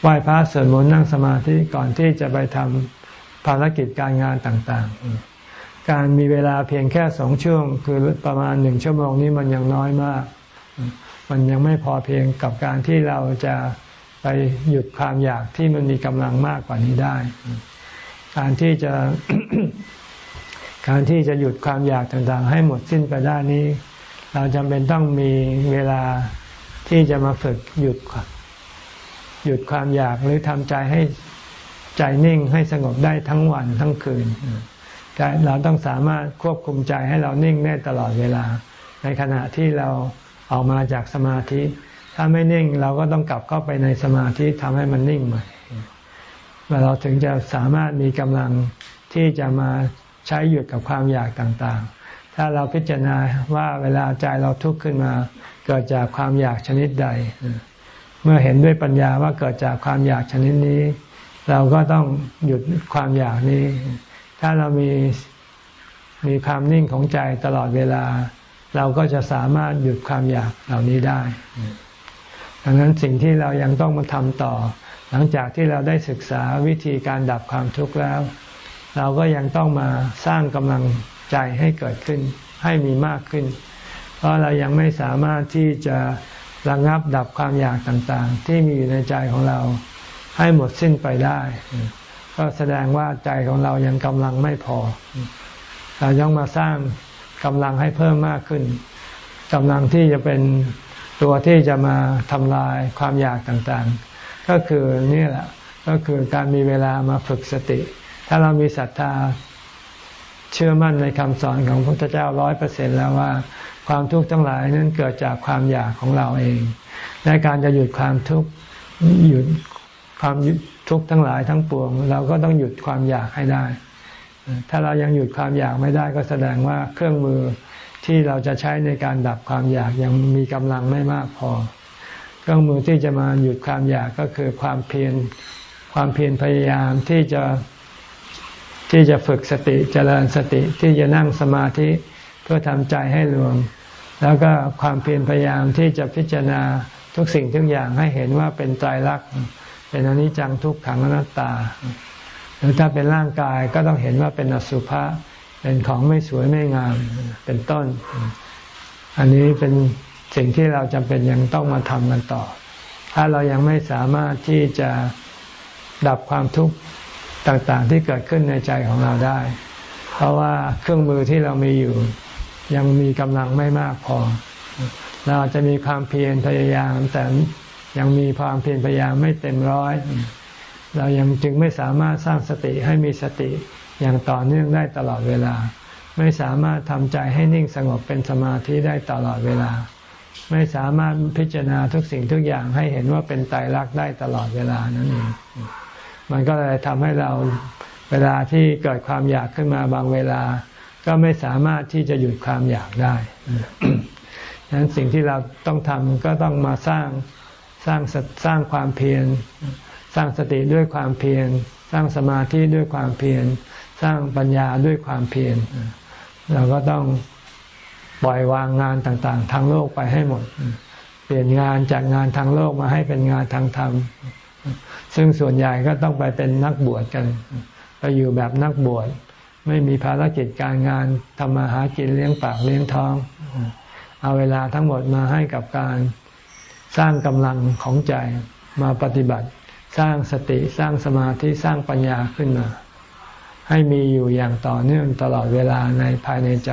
S1: ไหว้พระสวดมนต์นั่งสมาธิก่อนที่จะไปทำภารกิจการงานต่าง ๆ การมีเวลาเพียงแค่สองช่วง คือประมาณหนึ่งชั่วโมงนี้มันยังน้อยมาก มันยังไม่พอเพียงกับการที่เราจะไปหยุดความอยากที่มันมีกำลังมากกว่านี้ได้ การที่จะการที่จะหยุดความอยากต่างๆ ให้หมดสิ้นไปได้นี้ เราจำเป็นต้องมีเวลา ที่จะมาฝึกหยุดหยุดความอยากหรือทำใจให้ใจนิ่งให้สงบได้ทั้งวันทั้งคืนเราต้องสามารถควบคุมใจให้เรานิ่งได้ตลอดเวลา ในขณะที่เราออกมาจากสมาธิ ถ้าไม่นิ่งเราก็ต้องกลับเข้าไปในสมาธิทำให้มันนิ่งใหม่เราถึงจะสามารถมีกำลังที่จะมาใช้หยุดกับความอยากต่างๆ ถ้าเราพิจารณาว่าเวลาใจเราทุกข์ขึ้นมา เกิดจากความอยากชนิดใด เมื่อเห็นด้วยปัญญาว่าเกิดจากความอยากชนิดนี้ เราก็ต้องหยุดความอยากนี้ ถ้าเรามีมีความนิ่งของใจตลอดเวลา เราก็จะสามารถหยุดความอยากเหล่านี้ได้ ดังนั้นสิ่งที่เรายังต้องมาทำต่อ หลังจากที่เราได้ศึกษาวิธีการดับความทุกข์แล้ว เราก็ยังต้องมาสร้างกำลังใจให้เกิดขึ้น ให้มีมากขึ้น เพราะเรายังไม่สามารถที่จะระงับดับความอยากต่างๆ ที่มีอยู่ในใจของเราให้หมดสิ้นไปได้ ก็แสดงว่าใจของเรายังกำลังไม่พอ เราต้องมาสร้างกำลังให้เพิ่มมากขึ้นกำลังที่จะเป็นตัวที่จะมาทำลายความอยากต่างๆ ก็คือนี่แหละก็คือการมีเวลามาฝึกสติ ถ้าเรามีศรัทธาเชื่อมั่นในคำสอนของพระพุทธเจ้าร้อยเปอร์เซ็นแล้วว่า ความทุกข์ทั้งหลายนั้นเกิดจากความอยากของเราเองและการจะหยุดความทุกข์หยุดความทุกข์ทั้งหลายทั้งปวง เราก็ต้องหยุดความอยากให้ได้ ถ้าเรายังหยุดความอยากไม่ได้ก็แสดงว่าเครื่องมือที่เราจะใช้ในการดับความอยากยังมีกำลังไม่มากพอ เครื่องมือที่จะมาหยุดความอยากก็คือความเพียรความเพียรพยายามที่จะที่จะฝึกสติเจริญสติที่จะนั่งสมาธิเพื่อทำใจให้รวม แล้วก็ความเพียรพยายามที่จะพิจารณาทุกสิ่งทุกอย่างให้เห็นว่าเป็นใจรักเป็นอนิจจังทุกขังอนัตตา หรือถ้าเป็นร่างกายก็ต้องเห็นว่าเป็นอสุภะเป็นของไม่สวยไม่งามเป็นต้น อันนี้เป็นสิ่งที่เราจำเป็นยังต้องมาทำกันต่อ ถ้าเรายังไม่สามารถที่จะดับความทุกข์ต่างๆที่เกิดขึ้นในใจของเราได้ เพราะว่าเครื่องมือที่เรามีอยู่ ยังมีกำลังไม่มากพอ เราจะมีความเพียรพยายาม แต่ยังมีความเพียรพยายามไม่เต็มร้อย เรายังจึงไม่สามารถสร้างสติให้มีสติอย่างต่อเนื่องได้ตลอดเวลา ไม่สามารถทำใจให้นิ่งสงบเป็นสมาธิได้ตลอดเวลา ไม่สามารถพิจารณาทุกสิ่งทุกอย่างให้เห็นว่าเป็นไตรลักษณ์ได้ตลอดเวลานั่นเองมันก็เลยทำให้เราเวลาที่เกิดความอยากขึ้นมาบางเวลา ก็ไม่สามารถที่จะหยุดความอยากได้ดังนั้นสิ่งที่เราต้องทำก็ต้องมาสร้างสร้างสร้างความเพียร สร้างสติด้วยความเพียร สร้างสมาธิด้วยความเพียร สร้างปัญญาด้วยความเพียร เราก็ต้องปล่อยวางงานต่างๆ ทางโลกไปให้หมด เปลี่ยนงานจากงานทางโลกมาให้เป็นงานทางธรรม ซึ่งส่วนใหญ่ก็ต้องไปเป็นนักบวชกัน ไปอยู่แบบนักบวช ไม่มีภารกิจการงานทำมาหากินเลี้ยงปากเลี้ยงท้อง เอาเวลาทั้งหมดมาให้กับการสร้างกำลังของใจมาปฏิบัติ สร้างสติสร้างสมาธิสร้างปัญญาขึ้นมา ให้มีอยู่อย่างต่อเนื่องตลอดเวลาในภายในใจ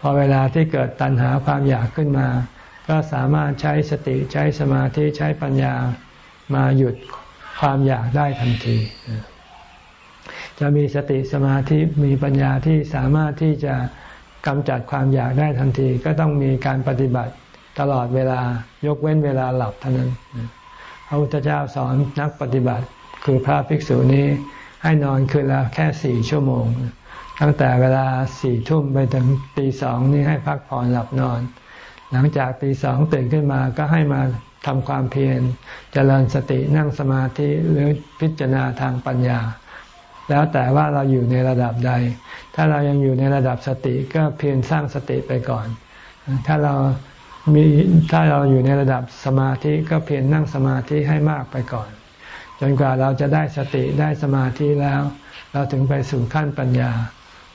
S1: พอเวลาที่เกิดตัณหาความอยากขึ้นมา ก็สามารถใช้สติใช้สมาธิใช้ปัญญามาหยุดความอยากได้ทันที จะมีสติสมาธิมีปัญญาที่สามารถที่จะกำจัดความอยากได้ทันที ก็ต้องมีการปฏิบัติตลอดเวลายกเว้นเวลาหลับเท่านั้น พระพุทธเจ้าสอนนักปฏิบัติคือพระภิกษุนี้ให้นอนคืนละแค่สี่ชั่วโมง ตั้งแต่เวลาสี่ทุ่มไปถึงตีสองนี่ให้พักผ่อนหลับนอน หลังจากตีสองตื่นขึ้นมาก็ให้มาทำความเพียรเจริญสตินั่งสมาธิหรือพิจารณาทางปัญญา แล้วแต่ว่าเราอยู่ในระดับใด ถ้าเรายังอยู่ในระดับสติก็เพียรสร้างสติไปก่อน ถ้าเรามีถ้าเราอยู่ในระดับสมาธิก็เพียรนั่งสมาธิให้มากไปก่อน จนกว่าเราจะได้สติได้สมาธิแล้ว เราถึงไปสู่ขั้นปัญญา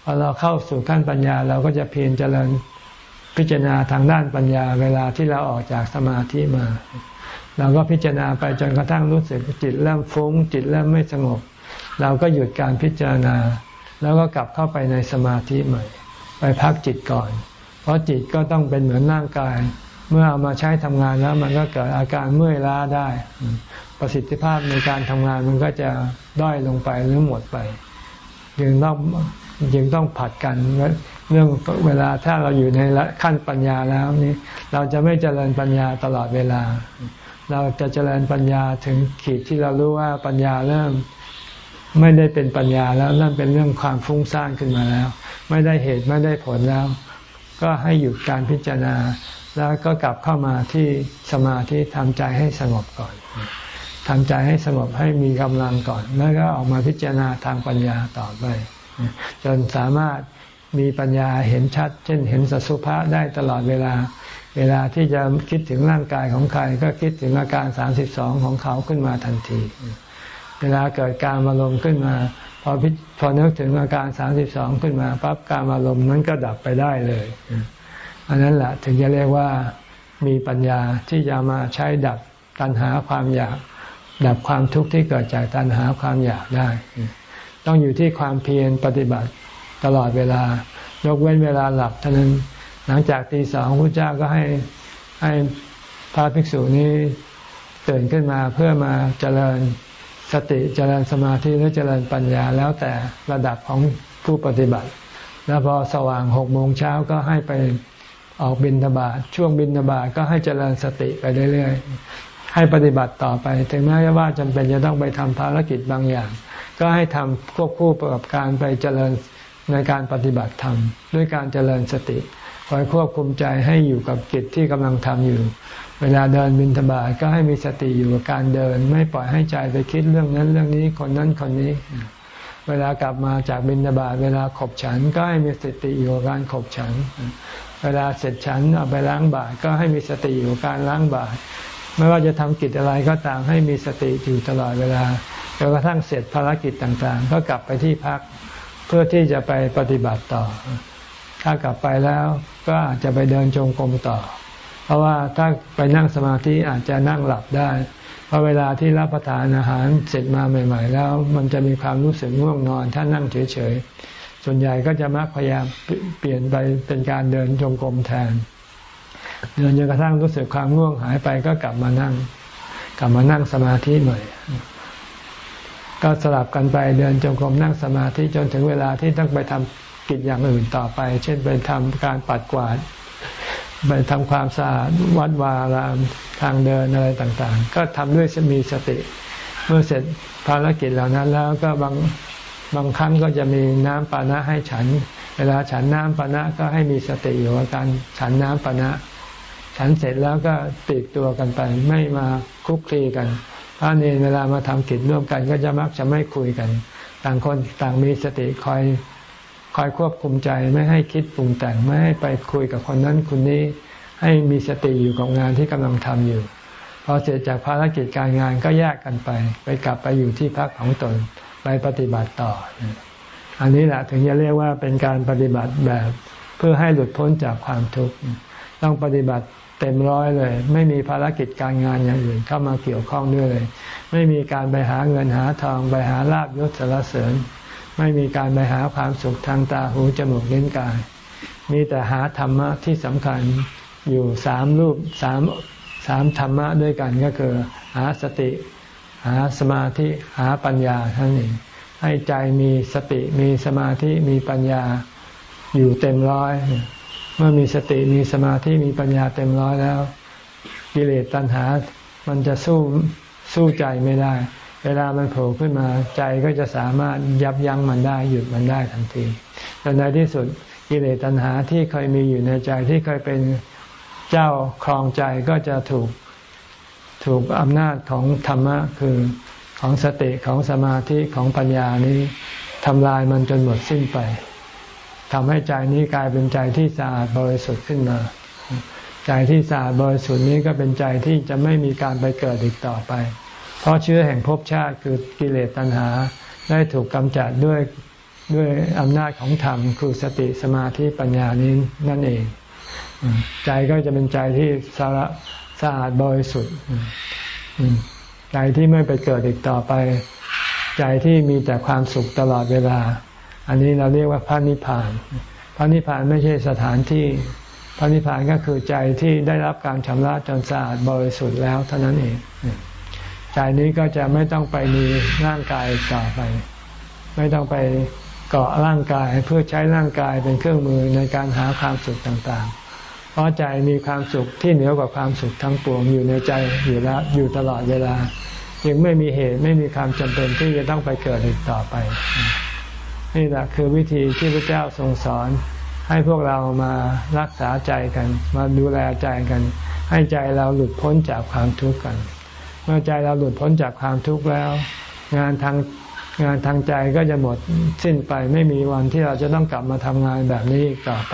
S1: พอเราเข้าสู่ขั้นปัญญาเราก็จะเพียรเจริญพิจารณาทางด้านปัญญา เวลาที่เราออกจากสมาธิมา เราก็พิจารณาไปจนกระทั่งรู้สึกจิตเริ่มฟุ้งจิตเริ่มไม่สงบ เราก็หยุดการพิจารณา แล้วก็กลับเข้าไปในสมาธิใหม่ ไปพักจิตก่อน เพราะจิตก็ต้องเป็นเหมือนร่างกาย เมื่อเอามาใช้ทำงานแล้วมันก็เกิดอาการเมื่อยล้าได้ ประสิทธิภาพในการทำงานมันก็จะด้อยลงไปหรือหมดไปจึงต้องจึงต้องผัดกันเรื่องเวลาถ้าเราอยู่ในขั้นปัญญาแล้วนี่เราจะไม่เจริญปัญญาตลอดเวลา เราจะเจริญปัญญาถึงขีดที่เรารู้ว่าปัญญาเริ่ม ไม่ได้เป็นปัญญาแล้วนั่นเป็นเรื่องความฟุ้งซ่านขึ้นมาแล้ว ไม่ได้เหตุไม่ได้ผลแล้ว ก็ให้หยุดการพิจารณา แล้วก็กลับเข้ามาที่สมาธิทำใจให้สงบก่อนทำใจให้สงบให้มีกำลังก่อน แล้วก็ออกมาพิจารณาทางปัญญาต่อไป จนสามารถมีปัญญาเห็นชัด เช่นเห็นสัสุภะได้ตลอดเวลา เวลาที่จะคิดถึงร่างกายของใคร ก็คิดถึงอาการสามสิบสองของเขาขึ้นมาทันที เวลาเกิดการอารมณ์ขึ้นมา พอพิพอนึกถึงอาการสามสิบสองขึ้นมาปั๊บการอารมณ์นั้นก็ดับไปได้เลย อันนั้นแหละถึงจะเรียกว่ามีปัญญาที่จะมาใช้ดับตัณหาความอยาก ดับความทุกข์ที่เกิดจากตัณหาความอยากได้ ต้องอยู่ที่ความเพียรปฏิบัติตลอดเวลายกเว้นเวลาหลับเท่านั้น หลังจากตีสองพระเจ้าก็ให้ให้พระภิกษุนี้ตื่นขึ้นมาเพื่อมาเจริญ สติเจริญสมาธิหรือเจริญปัญญาแล้วแต่ระดับของผู้ปฏิบัติ แล้วพอสว่างหกโมงเช้าก็ให้ไปออกบินทบาทช่วงบินทบาทก็ให้เจริญสติไปเรื่อยๆ ให้ปฏิบัติต่อไป ถึงแม้ว่าจำเป็นจะต้องไปทำภารกิจบางอย่าง ก็ให้ทำควบคู่กับการไปเจริญในการปฏิบัติธรรมด้วยการเจริญสติคอยควบคุมใจให้อยู่กับกิจที่กำลังทำอยู่ เวลาเดินบินทบาทก็ให้มีสติอยู่กับการเดิน ไม่ปล่อยให้ใจไปคิดเรื่องนั้นเรื่องนี้คนนั้นคนนี้ เวลากลับมาจากบินทบาทเวลาขบฉันก็ให้มีสติอยู่กับการขบฉัน เวลาเสร็จฉันเอาไปล้างบาตรก็ให้มีสติอยู่กับการล้างบาตรไม่ว่าจะทำกิจอะไรก็ตามให้มีสติอยู่ตลอดเวลาจนกระทั่งเสร็จภารกิจต่างๆ ก็กลับไปที่พักเพื่อที่จะไปปฏิบัติต่อ ถ้ากลับไปแล้วก็อาจจะไปเดินจงกรมต่อ ราะว่าถ้าไปนั่งสมาธิอาจจะนั่งหลับได้ เพราะเวลาที่รับประทานอาหารเสร็จมาใหม่ ๆ แล้วมันจะมีความรู้สึกง่วงนอน ถ้านั่งเฉยๆ ส่วนใหญ่ก็จะมักพยายามเปลี่ยนไปเป็นการเดินจงกรมแทน เดินจนกระทั่งรู้สึกความง่วงหายไปก็กลับมานั่ง กลับมานั่งสมาธิใหม่ ก็สลับกันไปเดินจงกรมนั่งสมาธิจนถึงเวลาที่ต้องไปทำกิจอย่างอื่นต่อไป เช่นไปทำการปัดกวาด ไปทำความสะอาดวัดวารามทางเดินอะไรต่างๆ ก็ทำด้วยมีสติ เมื่อเสร็จภารกิจเหล่านั้นแล้วก็บางบางครั้งก็จะมีน้ำปานะให้ฉัน เวลาฉันน้ำปานะก็ให้มีสติอยู่กับการฉันน้ำปานะ ฉันเสร็จแล้วก็ติดตัวกันไป ไม่มาคุกคลีกันพระเนรเวลามาทำกิจร่วมกันก็จะมักจะไม่คุยกัน ต่างคนต่างมีสติคอย คอยควบคุมใจไม่ให้คิดปรุงแต่งไม่ให้ไปคุยกับคนนั้นคนนี้ ให้มีสติอยู่กับงานที่กำลังทำอยู่พอเสร็จจากภารกิจการงานก็แยกกันไป ไปกลับไปอยู่ที่พักของตนไปปฏิบัติต่อ อันนี้แหละถึงจะเรียกว่าเป็นการปฏิบัติแบบเพื่อให้หลุดพ้นจากความทุกข์ต้องปฏิบัติเต็มร้อยเลย ไม่มีภารกิจการงานอย่างอื่นเข้ามาเกี่ยวข้องด้วยเลย ไม่มีการไปหาเงินหาทองไปหาลาบยศสารเสริญ ไม่มีการไปหาความสุขทางตาหูจมูกลิ้นกาย มีแต่หาธรรมะที่สำคัญอยู่สามรูปสามสามธรรมะด้วยกันก็คือ หาสติ หาสมาธิหาปัญญาท่านเองให้ใจมีสติมีสมาธิมีปัญญาอยู่เต็มร้อย เมื่อมีสติมีสมาธิมีปัญญาเต็มร้อยแล้ว กิเลสตัณหา มันจะสู้สู้ใจไม่ได้ เวลามันโผล่ขึ้นมาใจก็จะสามารถยับยั้งมันได้หยุดมันได้ทันทีแต่ในที่สุดกิเลสตัณหาที่เคยมีอยู่ในใจที่เคยเป็นเจ้าครองใจก็จะถูกถูกอำนาจของธรรมะคือของสติของสมาธิของปัญญานี้ทำลายมันจนหมดสิ้นไปทำให้ใจนี้กลายเป็นใจที่สะอาดบริสุทธิ์ขึ้นมา ใจที่สะอาดบริสุทธิ์นี้ก็เป็นใจที่จะไม่มีการไปเกิดอีกต่อไป เพราะเชื้อแห่งภพชาติคือกิเลสตัณหาได้ถูกกำจัดด้วยด้วยอำนาจของธรรมคือสติสมาธิปัญญานี้นั่นเอง ใจก็จะเป็นใจที่สาระสะอาดบริสุทธิ์ใจที่ไม่ไปเกิดอีกต่อไป ใจที่มีแต่ความสุขตลอดเวลา อันนี้เราเรียกว่าพระนิพพาน พระนิพพานไม่ใช่สถานที่ พระนิพพานก็คือใจที่ได้รับการชำระจนสะอาดบริสุทธิ์แล้วเท่านั้นเอง ใจนี้ก็จะไม่ต้องไปมีร่างกายต่อไป ไม่ต้องไปเกาะร่างกายเพื่อใช้ร่างกายเป็นเครื่องมือในการหาความสุขต่างเพราะใจมีความสุขที่เหนือกว่าความสุขทั้งปวงอยู่ในใจอยู่แล้วอยู่ตลอดเวลาจึงไม่มีเหตุไม่มีความจำเป็นที่จะต้องไปเกิดอีกต่อไป นี่แหละคือวิธีที่พระเจ้าทรงสอน ให้พวกเรามารักษาใจกัน มาดูแลใจกัน ให้ใจเราหลุดพ้นจากความทุกข์กัน มื่อใจเราหลุดพ้นจากความทุกข์แล้ว งานทางงานทางใจก็จะหมดสิ้นไปไม่มีวันที่เราจะต้องกลับมาทำงานแบบนี้อีกต่อไป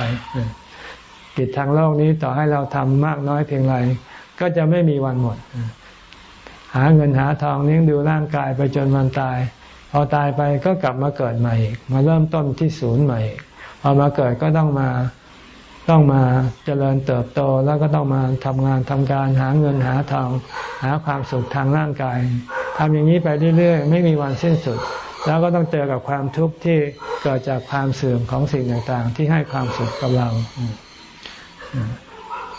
S1: กิจทางโลกนี้ต่อให้เราทำมากน้อยเพียงไรก็จะไม่มีวันหมด หาเงินหาทองเลี้ยงดูร่างกายไปจนวันตาย พอตายไปก็กลับมาเกิดใหม่อีกมาเริ่มต้นที่ศูนย์ใหม่พอมาเกิดก็ต้องมา ต้องมาเจริญเติบโตแล้วก็ต้องมาทำงานทำการหาเงินหาทองหาความสุขทางร่างกายทำอย่างนี้ไปเรื่อยๆ ไม่มีวันสิ้นสุด แล้วก็ต้องเจอกับความทุกข์ที่เกิดจากความเสื่อมของสิ่งต่างๆ ที่ให้ความสุขกับเรา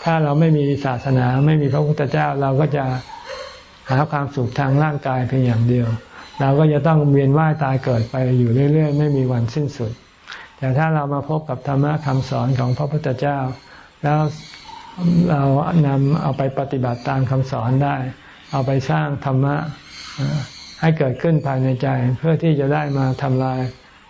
S1: ถ้าเราไม่มีศาสนาไม่มีพระพุทธเจ้าเราก็จะหาความสุขทางร่างกายเพียงอย่างเดียว เราก็จะต้องเวียนว่ายตายเกิดไปอยู่เรื่อย ๆ ไม่มีวันสิ้นสุด แต่ถ้าเรามาพบกับธรรมะคำสอนของพระพุทธเจ้า แล้วเรานำเอาไปปฏิบัติตามคำสอนได้ เอาไปสร้างธรรมะให้เกิดขึ้นภายในใจ เพื่อที่จะได้มาทำลาย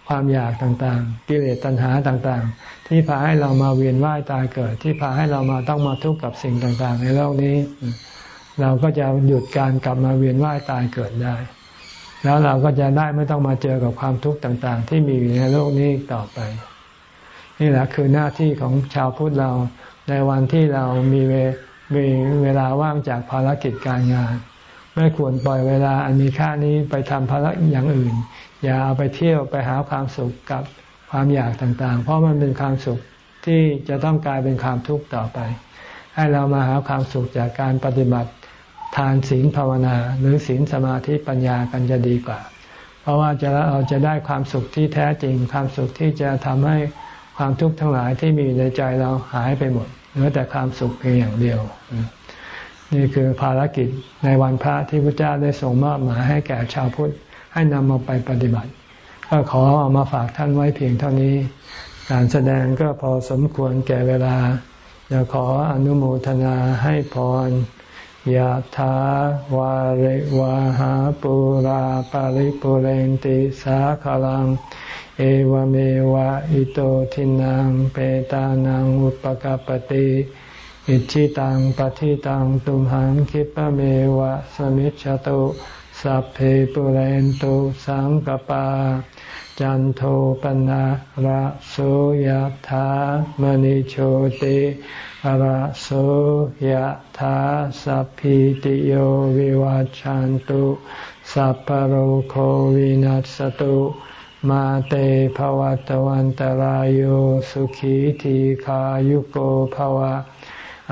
S1: ความอยากต่างๆ กิเลสตัณหาต่างๆ ที่พาให้เรามาเวียนว่ายตายเกิด ที่พาให้เรามาต้องมาทุกข์กับสิ่งต่างๆ ในโลกนี้ เราก็จะหยุดการกลับมาเวียนว่ายตายเกิดได้ แล้วเราก็จะได้ไม่ต้องมาเจอกับความทุกข์ต่างๆ ที่มีอยู่ในโลกนี้ต่อไป นี่แหละคือหน้าที่ของชาวพุทธเราในวันที่เรามีเวมีเวลาว่างจากภารกิจการงาน ไม่ควรปล่อยเวลาอันมีค่านี้ไปทำภารกิจอย่างอื่น อย่าเอาไปเที่ยวไปหาความสุขกับความอยากต่างๆ เพราะมันเป็นความสุขที่จะต้องกลายเป็นความทุกข์ต่อไป ให้เรามาหาความสุขจากการปฏิบัติ ทานศีลภาวนา หรือศีลสมาธิปัญญากันจะดีกว่า เพราะว่าจะเราจะได้ความสุขที่แท้จริง ความสุขที่จะทำให้ความทุกข์ทั้งหลายที่มีในใจเราหายไปหมดเหลือแต่ความสุขเพียงอย่างเดียว นี่คือภารกิจในวันพระที่พระเจ้าได้ส่งมอบหมายให้แก่ชาวพุทธให้นำมาไปปฏิบัติ ก็ขอเอามาฝากท่านไว้เพียงเท่านี้ การแสดงก็พอสมควรแก่เวลาจะขออนุโมทนาให้พร ยะถาวาริวาหาปุราปาริปุเรนติสาขลัง เอวเมวะอิโตทินังเปตานังอุปกปติอิชิตังปฏิตังตุมหังคิปะเมวะสมิจฉตุสัพเพปุเรนตุสังกปา จันโทปนะระโสยธามณิโชติระโสยธาสัพพิติโยวิวัจจันตุสัพพโรโควินัสตุมาเตภวัตวันตรโยสุขีทีขายุโกภวะ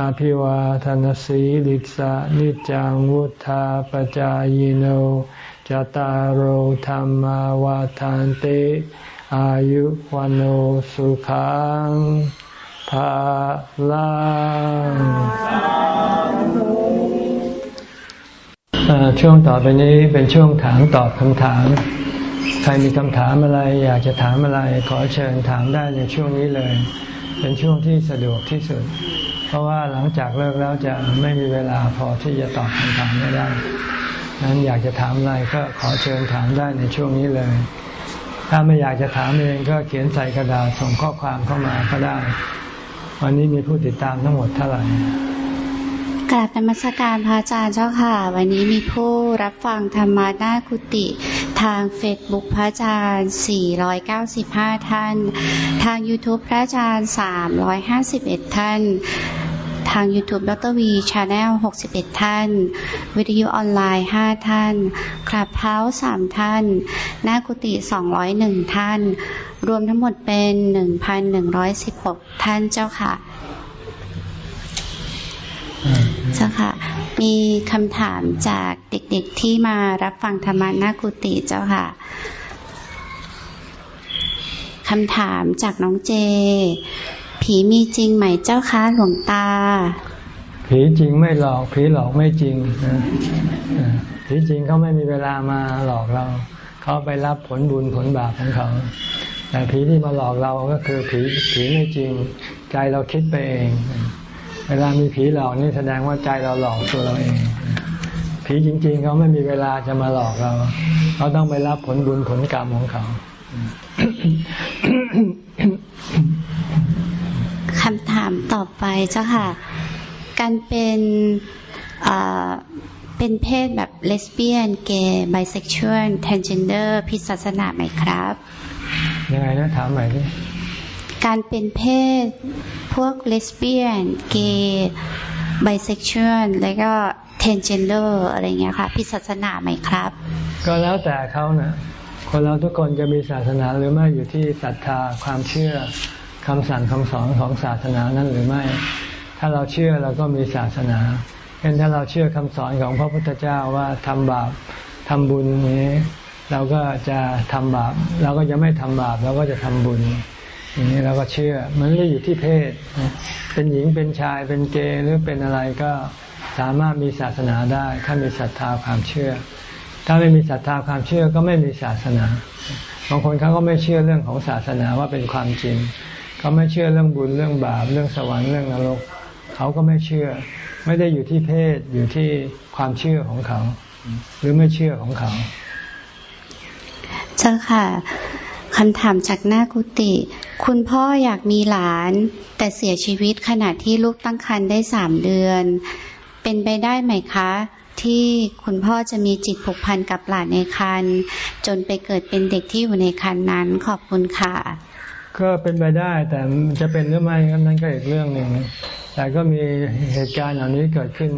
S1: อภิวาทนสีลิสะนิจังวุธาปจายโน จตารโหธรรมวาทานเตอายุวันโอสุขังภาลังช่วงต่อไปนี้เป็นช่วงถามตอบคำถาม ใครมีคำถามอะไร อยากจะถามอะไร ขอเชิญถามได้ในช่วงนี้เลย เป็นช่วงที่สะดวกที่สุด เพราะว่าหลังจากเลิกแล้วจะไม่มีเวลาพอที่จะตอบคำถามไม่ได้ นั้นอยากจะถามอะไรก็ขอเชิญถามได้ในช่วงนี้เลย ถ้าไม่อยากจะถามเองก็เขียนใส่กระดาษส่งข้อความเข้ามาก็ได้ วันนี้มีผู้ติดตามทั้งหมดเท่าไหร่
S2: กราบนมัสการพระอาจารย์เจ้าค่ะ วันนี้มีผู้รับฟังธรรมะหน้ากุติ ทางเฟซบุ๊กพระอาจารย์ 495 ท่าน ทาง YouTube พระอาจารย์ 351 ท่าน ทาง YouTube ดรวีชาแนล61 ท่าน วิทยุออนไลน์ 5 ท่านคลับเฮาส์3ท่าน หน้ากุฏิ201 ท่าน รวมทั้งหมดเป็น 1,116 ท่านเจ้าค่ะเจ้าค่ะ มีคำถามจากเด็กๆที่มารับฟังธรรมะหน้ากุฏิเจ้าค่ะคำถามจากน้องเจ ผีมีจริงไหมเจ้าคะหลวงตา
S1: ผีจริงไม่หลอก ผีหลอกไม่จริงผีจริงเขาไม่มีเวลามาหลอกเรา เขาไปรับผลบุญผลบาปของเขาแต่ผีที่มาหลอกเราก็คือผีผีไม่จริง ใจเราคิดไปเอง เวลามีผีหลอกนี่แสดงว่าใจเราหลอกตัวเราเอง ผีจริง ๆเขาไม่มีเวลาจะมาหลอกเราเขาต้องไปรับผลบุญผลกรรมของเขา
S2: คำถามต่อไปเจ้าค่ะ การเป็นเป็นเพศแบบเลสเบี้ยน เกย์ bisexual transgender ผิดศาสนาไหมครับ
S1: ยังไงนะถามใหม่ดิ
S2: การเป็นเพศพวกเลสเบี้ยน เกย์ ไบเซ็กชวลแล้วก็เทนเจนเดอร์อะไรเงี้ยค่ะพิศาสนาไหมครับ
S1: ก็แล้วแต่เขานะคนเราทุกคนจะมีศาสนาหรือไม่อยู่ที่ศรัทธาความเชื่อ คำสั่งคำสอนของศาสนานั้นหรือไม่ ถ้าเราเชื่อเราก็มีศาสนาเช่นถ้าเราเชื่อคำสอนของพระพุทธเจ้าว่าทำบาปทำบุญนี้เราก็จะทำบาป เราก็จะไม่ทำบาปเราก็จะทำบุญอย่างนี้เราก็เชื่อ มันไม่อยู่ที่เพศ เป็นหญิงเป็นชายเป็นเกย์หรือเป็นอะไรก็สามารถมีศาสนาได้ ถ้ามีศรัทธาความเชื่อ ถ้าไม่มีศรัทธาความเชื่อก็ไม่มีศาสนาบางคนเขาก็ไม่เชื่อเรื่องของศาสนาว่าเป็นความจริง เขาไม่เชื่อเรื่องบุญเรื่องบาปเรื่องสวรรค์เรื่องนรก เขาก็ไม่เชื่อ ไม่ได้อยู่ที่เพศอยู่ที่ความเชื่อของเขา หรือไม่เชื่อของเขา
S2: เจ้าค่ะคำถามจากหน้ากุฏิคุณพ่ออยากมีหลาน แต่เสียชีวิตขณะที่ลูกตั้งครรภ์ได้สามเดือน เป็นไปได้ไหมคะ ที่คุณพ่อจะมีจิตผูกพันกับหลานในครรภ์จนไปเกิดเป็นเด็กที่อยู่ในครรภ์นั้นขอบคุณค่ะ
S1: ก็เป็นไปได้ แต่จะเป็นหรือไม่นั่นก็อีกเรื่องหนึ่งแต่ก็มีเหตุการณ์เหล่านี้เกิดขึ้น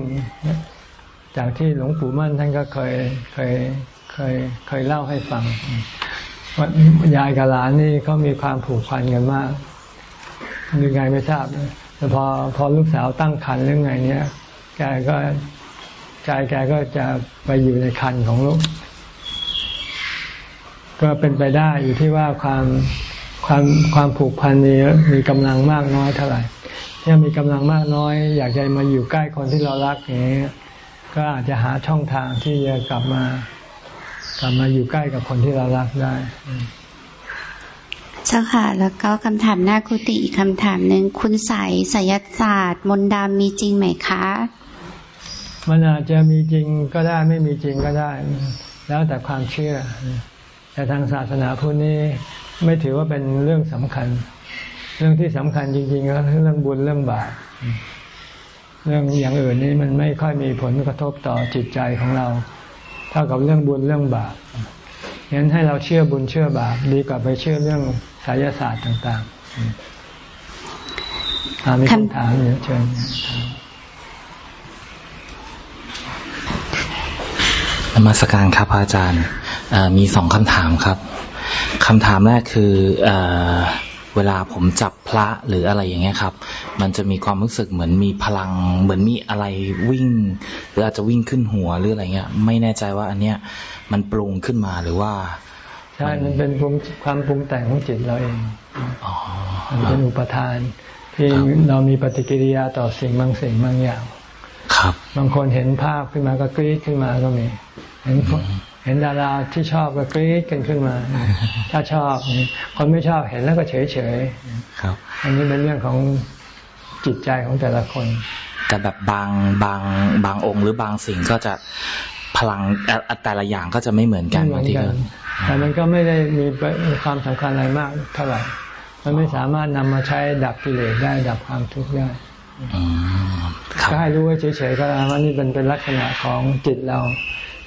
S1: จากที่หลวงปู่มั่นท่านก็เคยเคยเคยเคยเล่าให้ฟังว่ายายกับหลานนี่เขามีความผูกพันกันมากยังไงไม่ทราบแต่พอพอลูกสาวตั้งครรภ์เรื่องไงเนี้ยแกก็ใจแกก็จะไปอยู่ในคันของลูก ก็เป็นไปได้อยู่ที่ว่าความ ความความผูกพันมีมีกำลังมากน้อยเท่าไหร่ถ้ามีกำลังมากน้อย อยากจะมาอยู่ใกล้คนที่เรารักอย่างนี้ก็อาจจะหาช่องทางที่จะกลับมากลับมาอยู่ใกล้กับคนที่เรารักได้
S2: เจ้าค่ะ แล้วก็คำถามหน้าคุติอีกคำถามหนึ่งคุณใสสยศาสตร์ มนดำมีจริงไหมคะ
S1: มันอาจจะมีจริงก็ได้ไม่มีจริงก็ได้ แล้วแต่ความเชื่อ แต่ทางศาสนาพุทธนี้ ไม่ถือว่าเป็นเรื่องสำคัญ เรื่องที่สำคัญจริงๆก็คือเรื่องบุญเรื่องบาปเรื่องอย่างอื่นนี้มันไม่ค่อยมีผลกระทบต่อจิตใจของเรา เท่ากับเรื่องบุญเรื่องบาปงั้นให้เราเชื่อบุญเชื่อบาปดีกว่าไปเชื่อเรื่องไสยศาสตร์ต่างๆถามมีคำถามเยอะเชิญ
S3: นมัสการครับอาจารย์มีสองคำถามครับ คำถามแรกคือเอเวลาผมจับพระหรืออะไรอย่างเงี้ยครับ มันจะมีความรู้สึกเหมือนมีพลัง เหมือนมีอะไรวิ่ง หรืออาจจะวิ่งขึ้นหัวหรืออะไรเงี้ย ไม่แน่ใจว่าอันเนี้ยมันปรุงขึ้นมาหรือว่า
S1: ใช่มันเป็นความปรุงแต่งของจิตเราเองมันเป็นอุปทาน ที่เรามีปฏิกิริยาต่อสิ่งบางสิ่งบางอย่าง
S3: ครับ
S1: บางคนเห็นภาพขึ้นมาก็กรี๊ดขึ้นมาก็มี เห็น เห็นดาราที่ชอบก็กรี๊ดกันขึ้นมา ถ้าชอบ คนไม่ชอบเห็นแล้วก็เฉยเฉย
S3: ครับ
S1: อันนี้เป็นเรื่องของจิตใจของแต่ละคน
S3: แต่แบบบางบางบางองค์หรือบางสิ่งก็จะพลังแต่ละอย่างก็จะไม่เหมือนกันบางทีก็
S1: แต่มันก็ไม่ได้มีความสำคัญอะไรมากเท่าไหร่ มันไม่สามารถนำมาใช้ดับกิเลสได้ดับความทุกข์ได้ก็ให้รู้ไว้เฉยๆก็แล้วว่านี่เป็นเป็นลักษณะของจิตเรา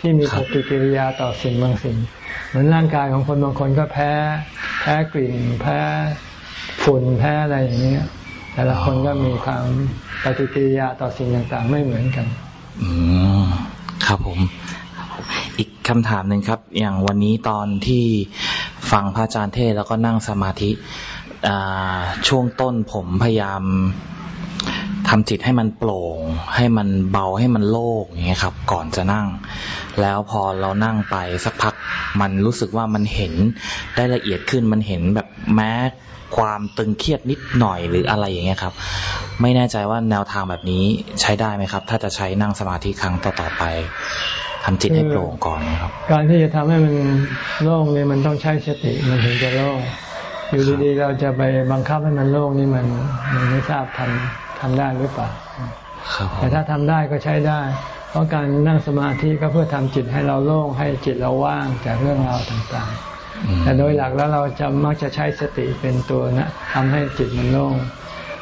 S1: ที่มีปฏิกิริยาต่อสิ่งบางสิ่ง เหมือนร่างกายของคนบางคนก็แพ้ แพ้กลิ่น แพ้ฝุ่นแพ้อะไรอย่างเงี้ยแต่ละคนก็มีความปฏิกิริยาต่อสิ่งต่างๆ ไม่เหมือนกัน
S3: อืมครับผม อีกคำถามหนึ่งครับ อย่างวันนี้ตอนที่ฟังพระอาจารย์เทศแล้วก็นั่งสมาธิช่วงต้นผมพยายาม ทำจิตให้มันโปร่ง ให้มันเบาให้มันโล่งอย่างเงี้ยครับ ก่อนจะนั่ง แล้วพอเรานั่งไปสักพักมันรู้สึกว่ามันเห็นได้ละเอียดขึ้นมันเห็นแบบแม้ความตึงเครียดนิดหน่อยหรืออะไรอย่างเงี้ยครับ ไม่แน่ใจว่าแนวทางแบบนี้ใช้ได้ไหมครับ ถ้าจะใช้นั่งสมาธิครั้งต่อๆไปทำจิตให้โปร่งก่อนนะครับ
S1: การที่จะทำให้มันโล่งเนี่ยมันต้องใช้สติมันถึงจะโล่งอยู่ดีๆ เราจะไปบังคับให้มันโล่งนี่มันมันไม่ทราบทำ ทำได้หรือเปล่าแต่ถ้าทำได้ก็ใช้ได้ เพราะการนั่งสมาธิก็เพื่อทำจิตให้เราโล่งให้จิตเราว่างจากเรื่องราวต่างๆ แต่โดยหลักแล้วเราจะมักจะใช้สติเป็นตัวนะทำให้จิตมันโล่ง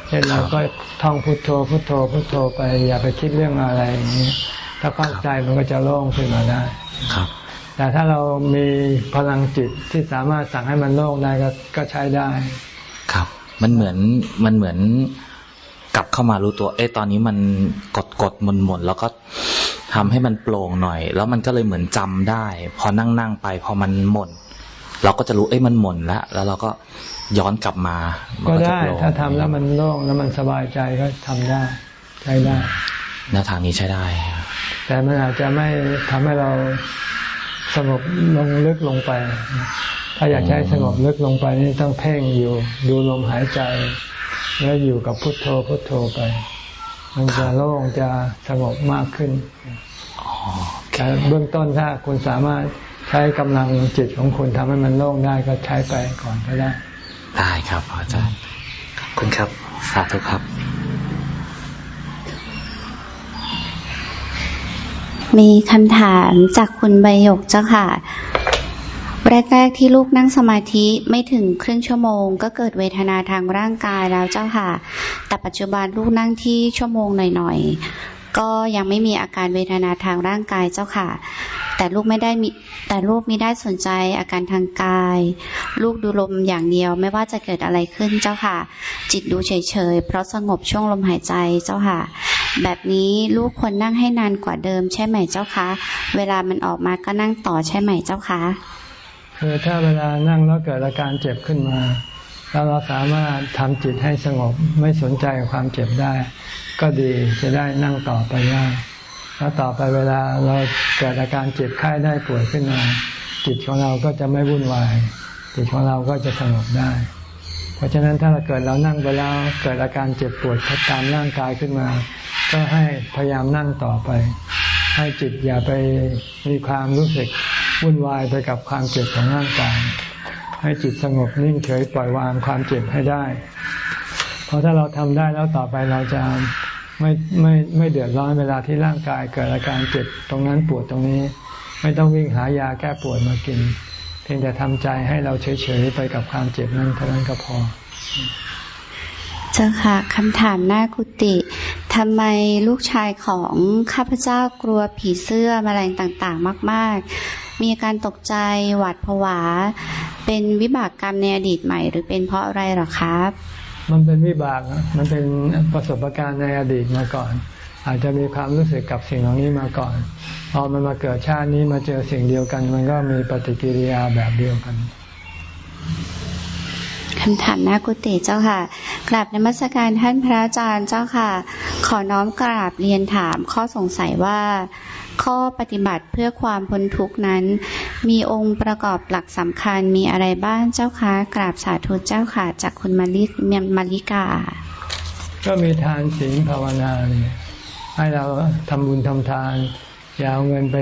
S1: เช่นเราก็ท่องพุทโธพุทโธพุทโธไป อย่าไปคิดเรื่องอะไรอย่างนี้ถ้าพักใจมันก็จะโล่งขึ้นมาได้
S3: ครับ
S1: แต่ถ้าเรามีพลังจิตที่สามารถสั่งให้มันโล่งได้ก็ก็ใช้ได้
S3: ครับ มันเหมือนมันเหมือน กลับเข้ามารู้ตัว เอ๊ะตอนนี้มันกดกดมนมนแล้วก็ทำให้มันโปร่งหน่อย แล้วมันก็เลยเหมือนจำได้ พอนั่งนั่งไป พอมันหม่นเราก็จะรู้เอ้ยมันหม่นแล้วแล้วเราก็ย้อนกลับมา
S1: ก็ได้ถ้าทำแล้วมันโล่งแล้วมันสบายใจก็ทำได้ใช้ได้
S3: แนวทางนี้ใช้ได้
S1: แต่มันอาจจะไม่ทำให้เราสงบลงลึกลงไป ถ้าอยากใช้สงบลึกลงไปนี่ต้องเพ่งอยู่ ดูลมหายใจ แล้วอยู่กับพุทโธพุทโธไป มันจะโล่งจะสงบมากขึ้นแต่เบื้องต้นถ้าคุณสามารถใช้กำลังจิตของคุณทำให้มันโล่งได้ก็ใช้ไปก่อนก็ได้
S3: ได้ครับอาจารย์ขอบคุณครับสาธุครับ
S2: มีคำถามจากคุณใบหยกเจ้าค่ะ แรกๆที่ลูกนั่งสมาธิไม่ถึงครึ่งชั่วโมง ก็เกิดเวทนาทางร่างกายแล้วเจ้าค่ะ แต่ปัจจุบันลูกนั่งที่ชั่วโมงหน่อยๆ ก็ยังไม่มีอาการเวทนาทางร่างกายเจ้าค่ะ แต่ลูกไม่ได้มีแต่ลูกไม่ได้สนใจอาการทางกาย ลูกดูลมอย่างเดียวไม่ว่าจะเกิดอะไรขึ้นเจ้าค่ะ จิตดูเฉยๆ เพราะสงบช่วงลมหายใจเจ้าค่ะ แบบนี้ลูกควรนั่งให้นานกว่าเดิมใช่ไหมเจ้าคะ เวลามันออกมาก็นั่งต่อใช่ไหมเจ้าคะ
S1: คือถ้าเวลานั่งแล้วเกิดอาการเจ็บขึ้นมา แล้วเราสามารถทำจิตให้สงบไม่สนใจกับความเจ็บได้ ก็ดีจะได้นั่งต่อไปได้แล้วต่อไปเวลาเราเกิดอาการเจ็บไข้ได้ป่วยขึ้นมา จิตของเราก็จะไม่วุ่นวาย จิตของเราก็จะสงบได้ เพราะฉะนั้นถ้าเราเกิดเรานั่งไปแล้วเกิดอาการเจ็บปวดตามร่างกายขึ้นมา ก็ให้พยายามนั่งต่อไป ให้จิตอย่าไปมีความรู้สึก วุ่นวายไปกับความเจ็บของร่างกาย ให้จิตสงบนิ่งเฉยปล่อยวางความเจ็บให้ได้ เพราะถ้าเราทำได้แล้วต่อไปเราจะไม่ไม่ไม่เดือดร้อนเวลาที่ร่างกายเกิดอาการเจ็บตรงนั้นปวดตรงนี้ ไม่ต้องวิ่งหายาแก้ปวดมากิน เพียงแต่ทำใจให้เราเฉยๆไปกับความเจ็บนั้นเท่านั้นก็พอ
S2: เจ้าค่ะคำถามหน้ากุฏิทำไมลูกชายของข้าพเจ้ากลัวผีเสื้อมแมลงต่างๆ มาก ๆ มีอาการตกใจหวาดผวา เป็นวิบากกรรมในอดีตใหม่ หรือเป็นเพราะอะไรหรอครับ
S1: มันเป็นวิบากมันเป็นประสบการณ์ในอดีตมาก่อน อาจจะมีความรู้สึกกับสิ่งเหล่านี้มาก่อน พอมันมาเกิดชาตินี้มาเจอสิ่งเดียวกัน มันก็มีปฏิกิริยาแบบเดียวกัน
S2: คำถามนากุติเจ้าค่ะ กราบนมัสการท่านพระอาจารย์เจ้าค่ะ ขอน้อมกราบเรียนถามข้อสงสัยว่า ข้อปฏิบัติเพื่อความพ้นทุกนั้น มีองค์ประกอบหลักสำคัญมีอะไรบ้างเจ้าคะกราบสาธุเจ้าค่ะ จากคุณมาริเมียมาริกา
S1: ก็มีทานศีลภาวนาเนี่ยให้เราทำบุญทำทาน อย่าเอาเงินไป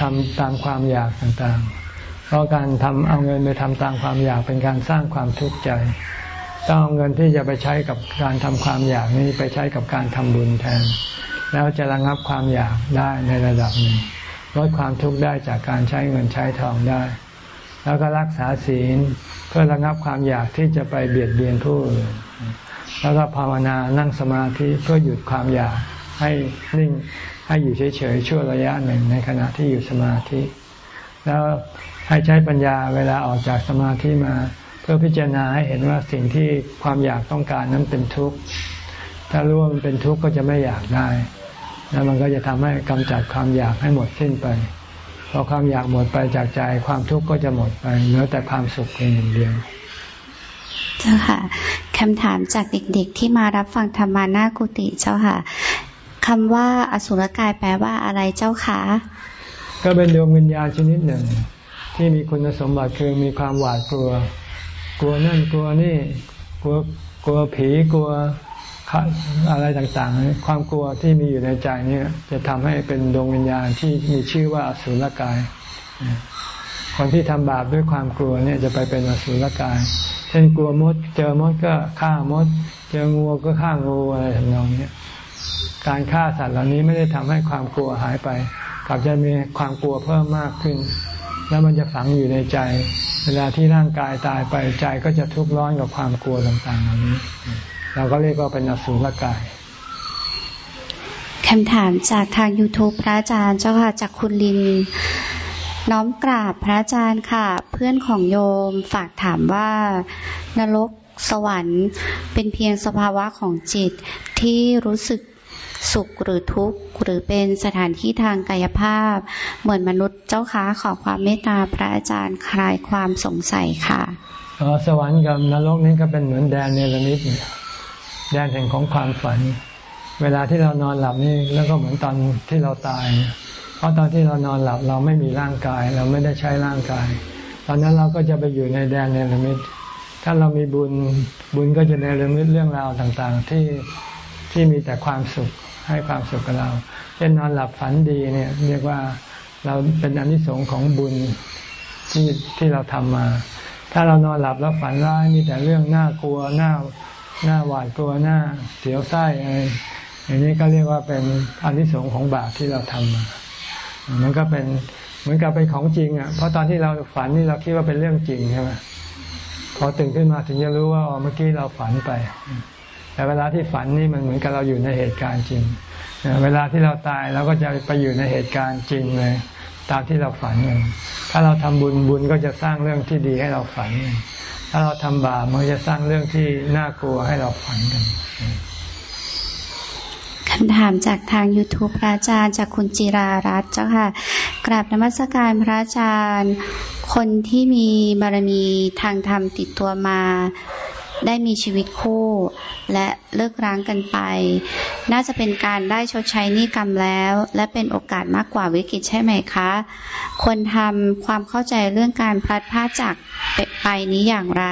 S1: ทำตามความอยากต่างๆ เพราะการทำเอาเงินไปทำตามความอยากเป็นการสร้างความทุกข์ใจต้องเอาเงินที่จะไปใช้กับการทำความอยากนี้ไปใช้กับการทำบุญแทน แล้วจะระงับความอยากได้ในระดับหนึ่งลดความทุกข์ได้จากการใช้เงินใช้ทองได้ แล้วก็รักษาศีลเพื่อระงับความอยากที่จะไปเบียดเบียนผู้อื่นแล้วก็ภาวนานั่งสมาธิเพื่อหยุดความอยากให้นิ่งให้อยู่เฉยๆชั่วระยะหนึ่งในขณะที่อยู่สมาธิ แล้วให้ใช้ปัญญาเวลาออกจากสมาธิมา เพื่อพิจารณาให้เห็นว่าสิ่งที่ความอยากต้องการนั้นเป็นทุกข์ถ้ารู้ว่ามันเป็นทุกข์ก็จะไม่อยากได้ แล้วมันก็จะทำให้กำจัดความอยากให้หมดสิ้นไปพอความอยากหมดไปจากใจความทุกข์ก็จะหมดไปเหลือแต่ความสุขเพียงอย่างเดียว
S2: เจ้าค่ะคำถามจากเด็กๆที่มารับฟังธรรมานากุติเจ้าค่ะคำว่าอสุรกายแปลว่าอะไรเจ้าคะ
S1: ก็เป็นดวงวิญญาณชนิดหนึ่ง ที่มีคุณสมบัติคือมีความหวาดกลัว กลัวนั่นกลัวนี่ กลัวกลัวผีกลัว อะไรต่างๆ ความกลัวที่มีอยู่ในใจนี่จะทำให้เป็นดวงวิญญาณที่มีชื่อว่าอสุรกาย คนที่ทำบาปด้วยความกลัวเนี่ยจะไปเป็นอสุรกาย เช่นกลัวมด เจอมดก็ฆ่ามด เจองูก็ฆ่างูอะไรทำนองนี้การฆ่าสัตว์เหล่านี้ไม่ได้ทำให้ความกลัวหายไปกลับจะมีความกลัวเพิ่มมากขึ้น แล้วมันจะฝังอยู่ในใจ เวลาที่ร่างกายตายไปใจก็จะทุกข์ร้อนกับความกลัวต่างๆเหล่านี้ เราก็เรียกว่าเป็นอสุรกาย
S2: คำถามจากทาง YouTube พระอาจารย์เจ้าค่ะจากคุณลิน น้อมกราบพระอาจารย์ค่ะ เพื่อนของโยมฝากถามว่านรกสวรรค์เป็นเพียงสภาวะของจิตที่รู้สึกสุขหรือทุกข์หรือเป็นสถานที่ทางกายภาพ เหมือนมนุษย์เจ้าค้าขอความเมตตาพระอาจารย์คลายความสงสัยค่ะ
S1: อ๋อสวรรค์กับนรกนี่ก็เป็นเหมือนแดนเนรมิต แดนแห่งของความฝัน เวลาที่เรานอนหลับนี่แล้วก็เหมือนตอนที่เราตาย เพราะตอนที่เรานอนหลับเราไม่มีร่างกาย เราไม่ได้ใช้ร่างกาย ตอนนั้นเราก็จะไปอยู่ในแดนเนรมิตถ้าเรามีบุญบุญก็จะเนรมิตเรื่องราวต่างๆ ที่ที่มีแต่ความสุขให้ความสุขกับเราเช่นนอนหลับฝันดีเนี่ยเรียกว่าเราเป็นอนิสงส์ของบุญที่ที่เราทำมา ถ้าเรานอนหลับแล้วฝันร้ายมีแต่เรื่องน่ากลัวน่า หน้าหวาดกลัวหน้าเสียวไส้อะไรอย่างนี้ก็เรียกว่าเป็นอนิสงส์ของบาปที่เราทำมามันก็เป็นเหมือนกับเป็นของจริงอะเพราะตอนที่เราฝันนี่เราคิดว่าเป็นเรื่องจริงใช่ไหมพอตื่นขึ้นมาถึงจะรู้ว่าอ๋อเมื่อกี้เราฝันไป แต่เวลาที่ฝันนี่มันเหมือนกับเราอยู่ในเหตุการณ์จริง เวลาที่เราตายเราก็จะไปอยู่ในเหตุการณ์จริงเลย ตามที่เราฝันถ้าเราทำบุญบุญก็จะสร้างเรื่องที่ดีให้เราฝัน ถ้าเราทำบาปมันจะสร้างเรื่องที่น่ากลัวให้เราฝันกัน
S2: คำถามจากทาง YouTube พระอาจารย์จากคุณจิรารัตน์เจ้าค่ะ กราบนมัสการพระอาจารย์ คนที่มีบารมีทางธรรมติดตัวมา ได้มีชีวิตคู่ และเลิกร้างกันไป น่าจะเป็นการได้ชดใช้หนี้กรรมแล้ว และเป็นโอกาสมากกว่าวิกฤตใช่ไหมคะ ควรทำความเข้าใจเรื่องการพลัดพรากจากไปนี้อย่างไร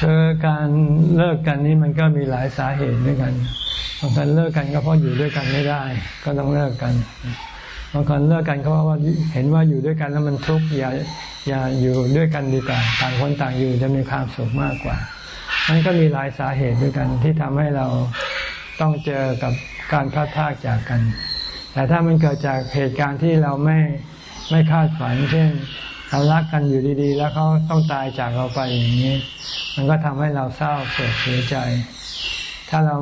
S1: คือการเลิกกันนี้มันก็มีหลายสาเหตุด้วยกันบางคนเลิกกันก็เพราะอยู่ด้วยกันไม่ได้ ก็ต้องเลิกกัน บางคนเลิกกันเพราะว่าเห็นว่าอยู่ด้วยกันแล้วมันทุกข์อย่าอย่าอยู่ด้วยกันดีกว่าต่างคนต่างอยู่จะมีความสุขมากกว่า มันก็มีหลายสาเหตุด้วยกันที่ทำให้เราต้องเจอกับการพลาดพลาดจากกัน แต่ถ้ามันเกิดจากเหตุการณ์ที่เราไม่ไม่คาดฝัน เช่นเรารักกันอยู่ดีๆ แล้วเขาต้องตายจากเราไปอย่างนี้ มันก็ทำให้เราเศร้าเสียใจ ถ้าเรา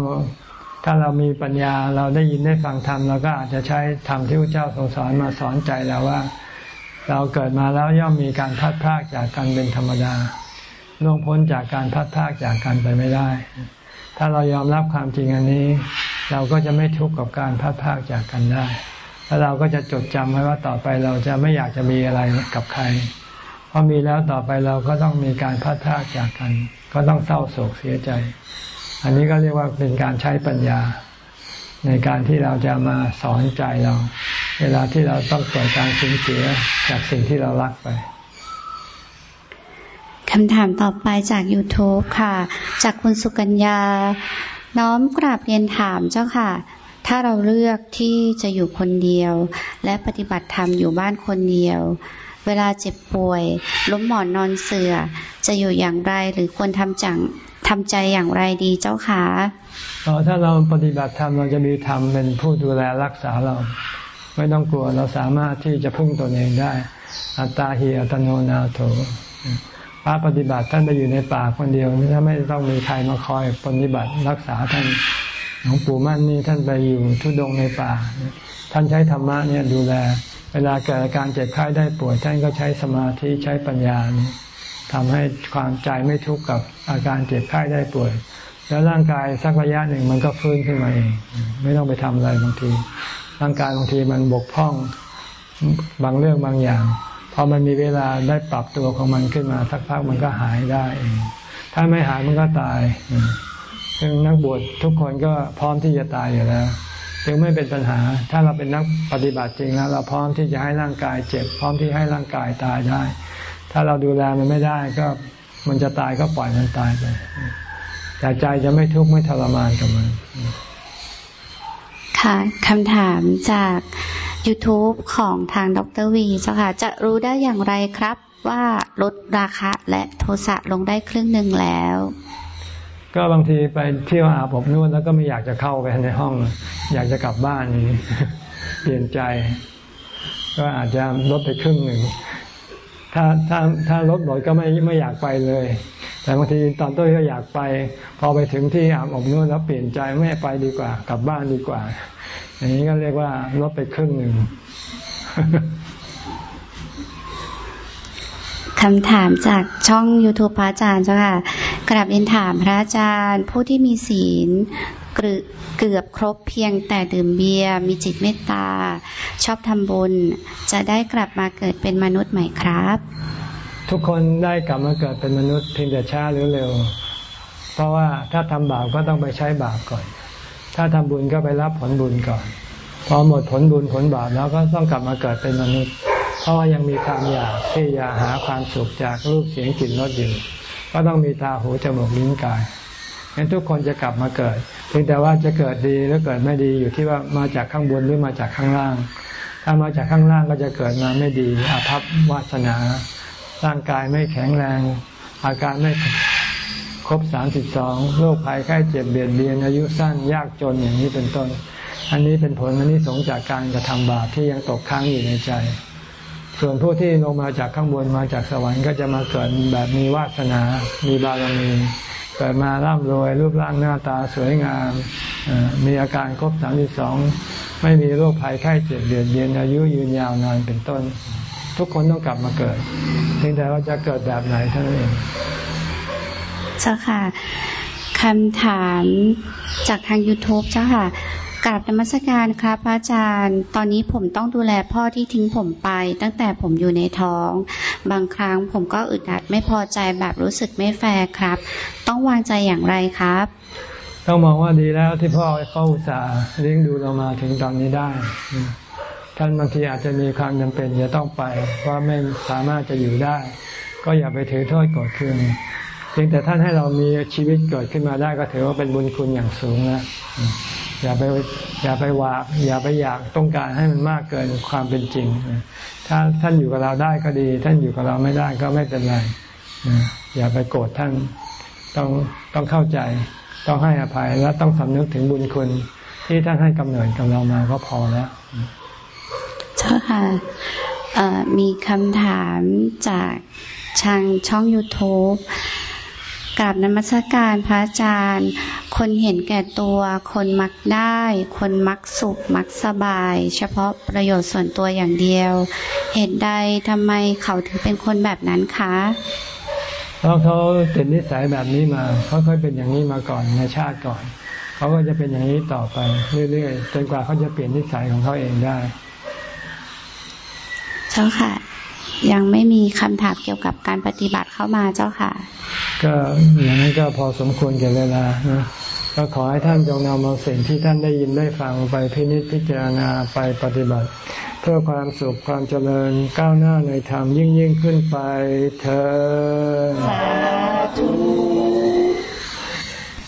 S1: ถ้าเรามีปัญญาเราได้ยินได้ฟังธรรมเราก็อาจจะใช้ธรรมที่พระเจ้าทรงสอนมาสอนใจเราว่า เราเกิดมาแล้วย่อมมีการพัดพากจากกันเป็นธรรมดาล่วงพ้นจากการพัดพากจากกันไปไม่ได้ ถ้าเรายอมรับความจริงอันนี้ เราก็จะไม่ทุกข์กับการพัดพากจากกันได้ แล้วเราก็จะจดจำไว้ว่าต่อไปเราจะไม่อยากจะมีอะไรกับใครพอมีแล้วต่อไปเราก็ต้องมีการพัดพากจากกัน ก็ต้องเศร้าโศกเสียใจ อันนี้ก็เรียกว่าเป็นการใช้ปัญญา ในการที่เราจะมาสอนใจเรา เวลาที่เราต้องเกิดการสูญเสียจากสิ่งที่เรารักไป
S2: คำถามต่อไปจาก YouTube ค่ะ จากคุณสุกัญญา น้อมกราบเรียนถามเจ้าค่ะ ถ้าเราเลือกที่จะอยู่คนเดียว และปฏิบัติธรรมอยู่บ้านคนเดียว เวลาเจ็บป่วย ล้มหมอนนอนเสือ่อจะอยู่อย่างไรหรือควรทำจัง ทำใจอย่างไรดีเจ้าคะ
S1: ถ้าเราปฏิบัติธรรมเราจะมีธรรมเป็นผู้ดูแลรักษาเรา ไม่ต้องกลัวเราสามารถที่จะพึ่งตนเองได้ อัตตาหิอัตโนนาโถพระปฏิบัติท่านไปอยู่ในป่าคนเดียวถ้าไม่ต้องมีใครมาคอยปฏิบัติรักษาท่านหลวงปู่มั่นนี่ท่านไปอยู่ทุดงในป่า ท่านใช้ธรรมะเนี่ยดูแล เวลาเกิดอาการเจ็บไข้ได้ป่วยท่านก็ใช้สมาธิใช้ปัญญานี่ ทำให้ความใจไม่ทุกข์กับอาการเจ็บไข้ได้ป่วย แล้วร่างกายสักระยะหนึ่งมันก็ฟื้นขึ้นมาเอง ไม่ต้องไปทำอะไรบางที ร่างกายบางทีมันบกพร่องบางเรื่องบางอย่างพอมันมีเวลาได้ปรับตัวของมันขึ้นมาสักพักมันก็หายได้เองถ้าไม่หายมันก็ตายซึ่งนักบวชทุกคนก็พร้อมที่จะตายอยู่แล้วจึงไม่เป็นปัญหา ถ้าเราเป็นนักปฏิบัติจริงแล้ว เราพร้อมที่จะให้ร่างกายเจ็บ พร้อมที่ให้ร่างกายตายได้ ถ้าเราดูแลมันไม่ได้ก็มันจะตายก็ปล่อยมันตายไปแต่ใจจะไม่ทุกข์ไม่ทรมานกับมัน
S2: ค่ะคำถามจาก YouTube ของทางดรวีเจ้าค่ะ จะรู้ได้อย่างไรครับ ว่าลดราคาและโทสะลงได้ครึ่งหนึ่งแล้ว
S1: ก็บางทีไปเที่ยวอาบอบนวดแล้วก็ไม่อยากจะเข้าไปในห้อง อยากจะกลับบ้านนี้ เปลี่ยนใจ ก็อาจจะลดไปครึ่งหนึ่ง ถ้าถ้าถ้ารถหมดก็ไม่ไม่อยากไปเลย แต่บางทีตอนต้นก็อยากไป พอไปถึงที่อาบอบนวดแล้วเปลี่ยนใจไม่ไปดีกว่ากลับบ้านดีกว่า อย่างนี้ก็เรียกว่าลดไปครึ่งหนึ่ง
S2: คำถามจากช่อง YouTube พระอาจารย์เจ้าค่ะกราบเรียนถามพระอาจารย์ ผู้ที่มีศีล เกือบครบเพียงแต่ดื่มเบียร์มีจิตเมตตา ชอบทำบุญ จะได้กลับมาเกิดเป็นมนุษย์ใหม่ครับ
S1: ทุกคนได้กลับมาเกิดเป็นมนุษย์เพียงแต่ช้าหรือเร็ว เพราะว่าถ้าทำบาปก็ต้องไปใช้บาปก่อน ถ้าทำบุญก็ไปรับผลบุญก่อน พอหมดผลบุญผลบาปแล้วก็ต้องกลับมาเกิดเป็นมนุษย์ เพราะว่ายังมีความอยากที่อยากหาความสุขจากรูปเสียงกลิ่นรสอยู่ก็ต้องมีตาหูจมูกลิ้นกาย งั้นทุกคนจะกลับมาเกิด เพียงแต่ว่าจะเกิดดีหรือเกิดไม่ดีอยู่ที่ว่ามาจากข้างบนหรือมาจากข้างล่าง ถ้ามาจากข้างล่างก็จะเกิดมาไม่ดีอาภัพวาสนา ร่างกายไม่แข็งแรง อาการไม่ครบสามสิบสองโรคภัยไข้เจ็บเบียดเบียนอายุสั้นยากจนอย่างนี้เป็นต้น อันนี้เป็นผลอันนี้สงจากการกระทำบาปที่ยังตกค้างอยู่ในใจ ส่วนผู้ที่ลงมาจากข้างบนมาจากสวรรค์ก็จะมาเกิดแบบมีวาสนา มีบารมี เกิดมาร่ำรวยรูปร่างหน้าตาสวยงามมีอาการครบสามสิบสองไม่มีโรคภัยไข้เจ็บเดือดเย็นอายุยืนยาวนานเป็นต้น ทุกคนต้องกลับมาเกิดเพียงแต่ว่าจะเกิดแบบไหนเท่านั้นเอง
S2: เจ้าค่ะคำถามจากทาง YouTube เจ้าค่ะ กราบนมัสการครับพระอาจารย์ ตอนนี้ผมต้องดูแลพ่อที่ทิ้งผมไป ตั้งแต่ผมอยู่ในท้อง บางครั้งผมก็อึดอัดไม่พอใจแบบรู้สึกไม่แฟร์ครับ ต้องวางใจอย่างไรครับ
S1: ต้องมองว่าดีแล้วที่พ่อเขาอุตส่าห์เลี้ยงดูเรามาถึงตอนนี้ได้ ท่านบางทีอาจจะมีความจำเป็นจะต้องไปเพราไม่สามารถจะอยู่ได้ ก็อย่าไปถือโทษกรธเคืองเพียงแต่ท่านให้เรามีชีวิตเกิดขึ้นมาได้ก็ถือว่าเป็นบุญคุณอย่างสูงนะ อย่าไปอย่าไปหวากอย่าไปอยากต้องการให้มันมากเกินความเป็นจริง ถ้าท่านอยู่กับเราได้ก็ดี ท่านอยู่กับเราไม่ได้ก็ไม่เป็นไรอย่าไปโกรธท่านต้องต้องเข้าใจ ต้องให้อภัยและต้องสำนึกถึงบุญคุณที่ท่านให้กำเนิดกับเรามาก็พอแล้ว
S2: เจ้าค่ะมีคำถามจากทางช่อง YouTube กราบนมัสการพระอาจารย์ คนเห็นแก่ตัว คนมักได้ คนมักสุข มักสบาย เฉพาะประโยชน์ส่วนตัวอย่างเดียว เหตุใดทำไมเขาถึงเป็นคนแบบนั้นคะ
S1: เพราะเขาเป็นนิสัยแบบนี้มาเขาเคยเป็นอย่างนี้มาก่อนในชาติก่อนเขาก็จะเป็นอย่างนี้ต่อไปเรื่อยๆจนกว่าเขาจะเปลี่ยนนิสัยของเขาเองได้
S2: เจ้าค่ะ ยังไม่มีคำถามเกี่ยวกับการปฏิบัติเข้ามาเจ้าค่ะ
S1: ก็อย่างนั้นก็พอสมควรแก่เวลานะก็ขอให้ท่านจงนำเอาสิ่งที่ท่านได้ยินได้ฟังไปพินิจพิจารณาไปปฏิบัติ เพื่อความสุขความเจริญก้าวหน้าในธรรมยิ่งยิ่งขึ้นไปเธอ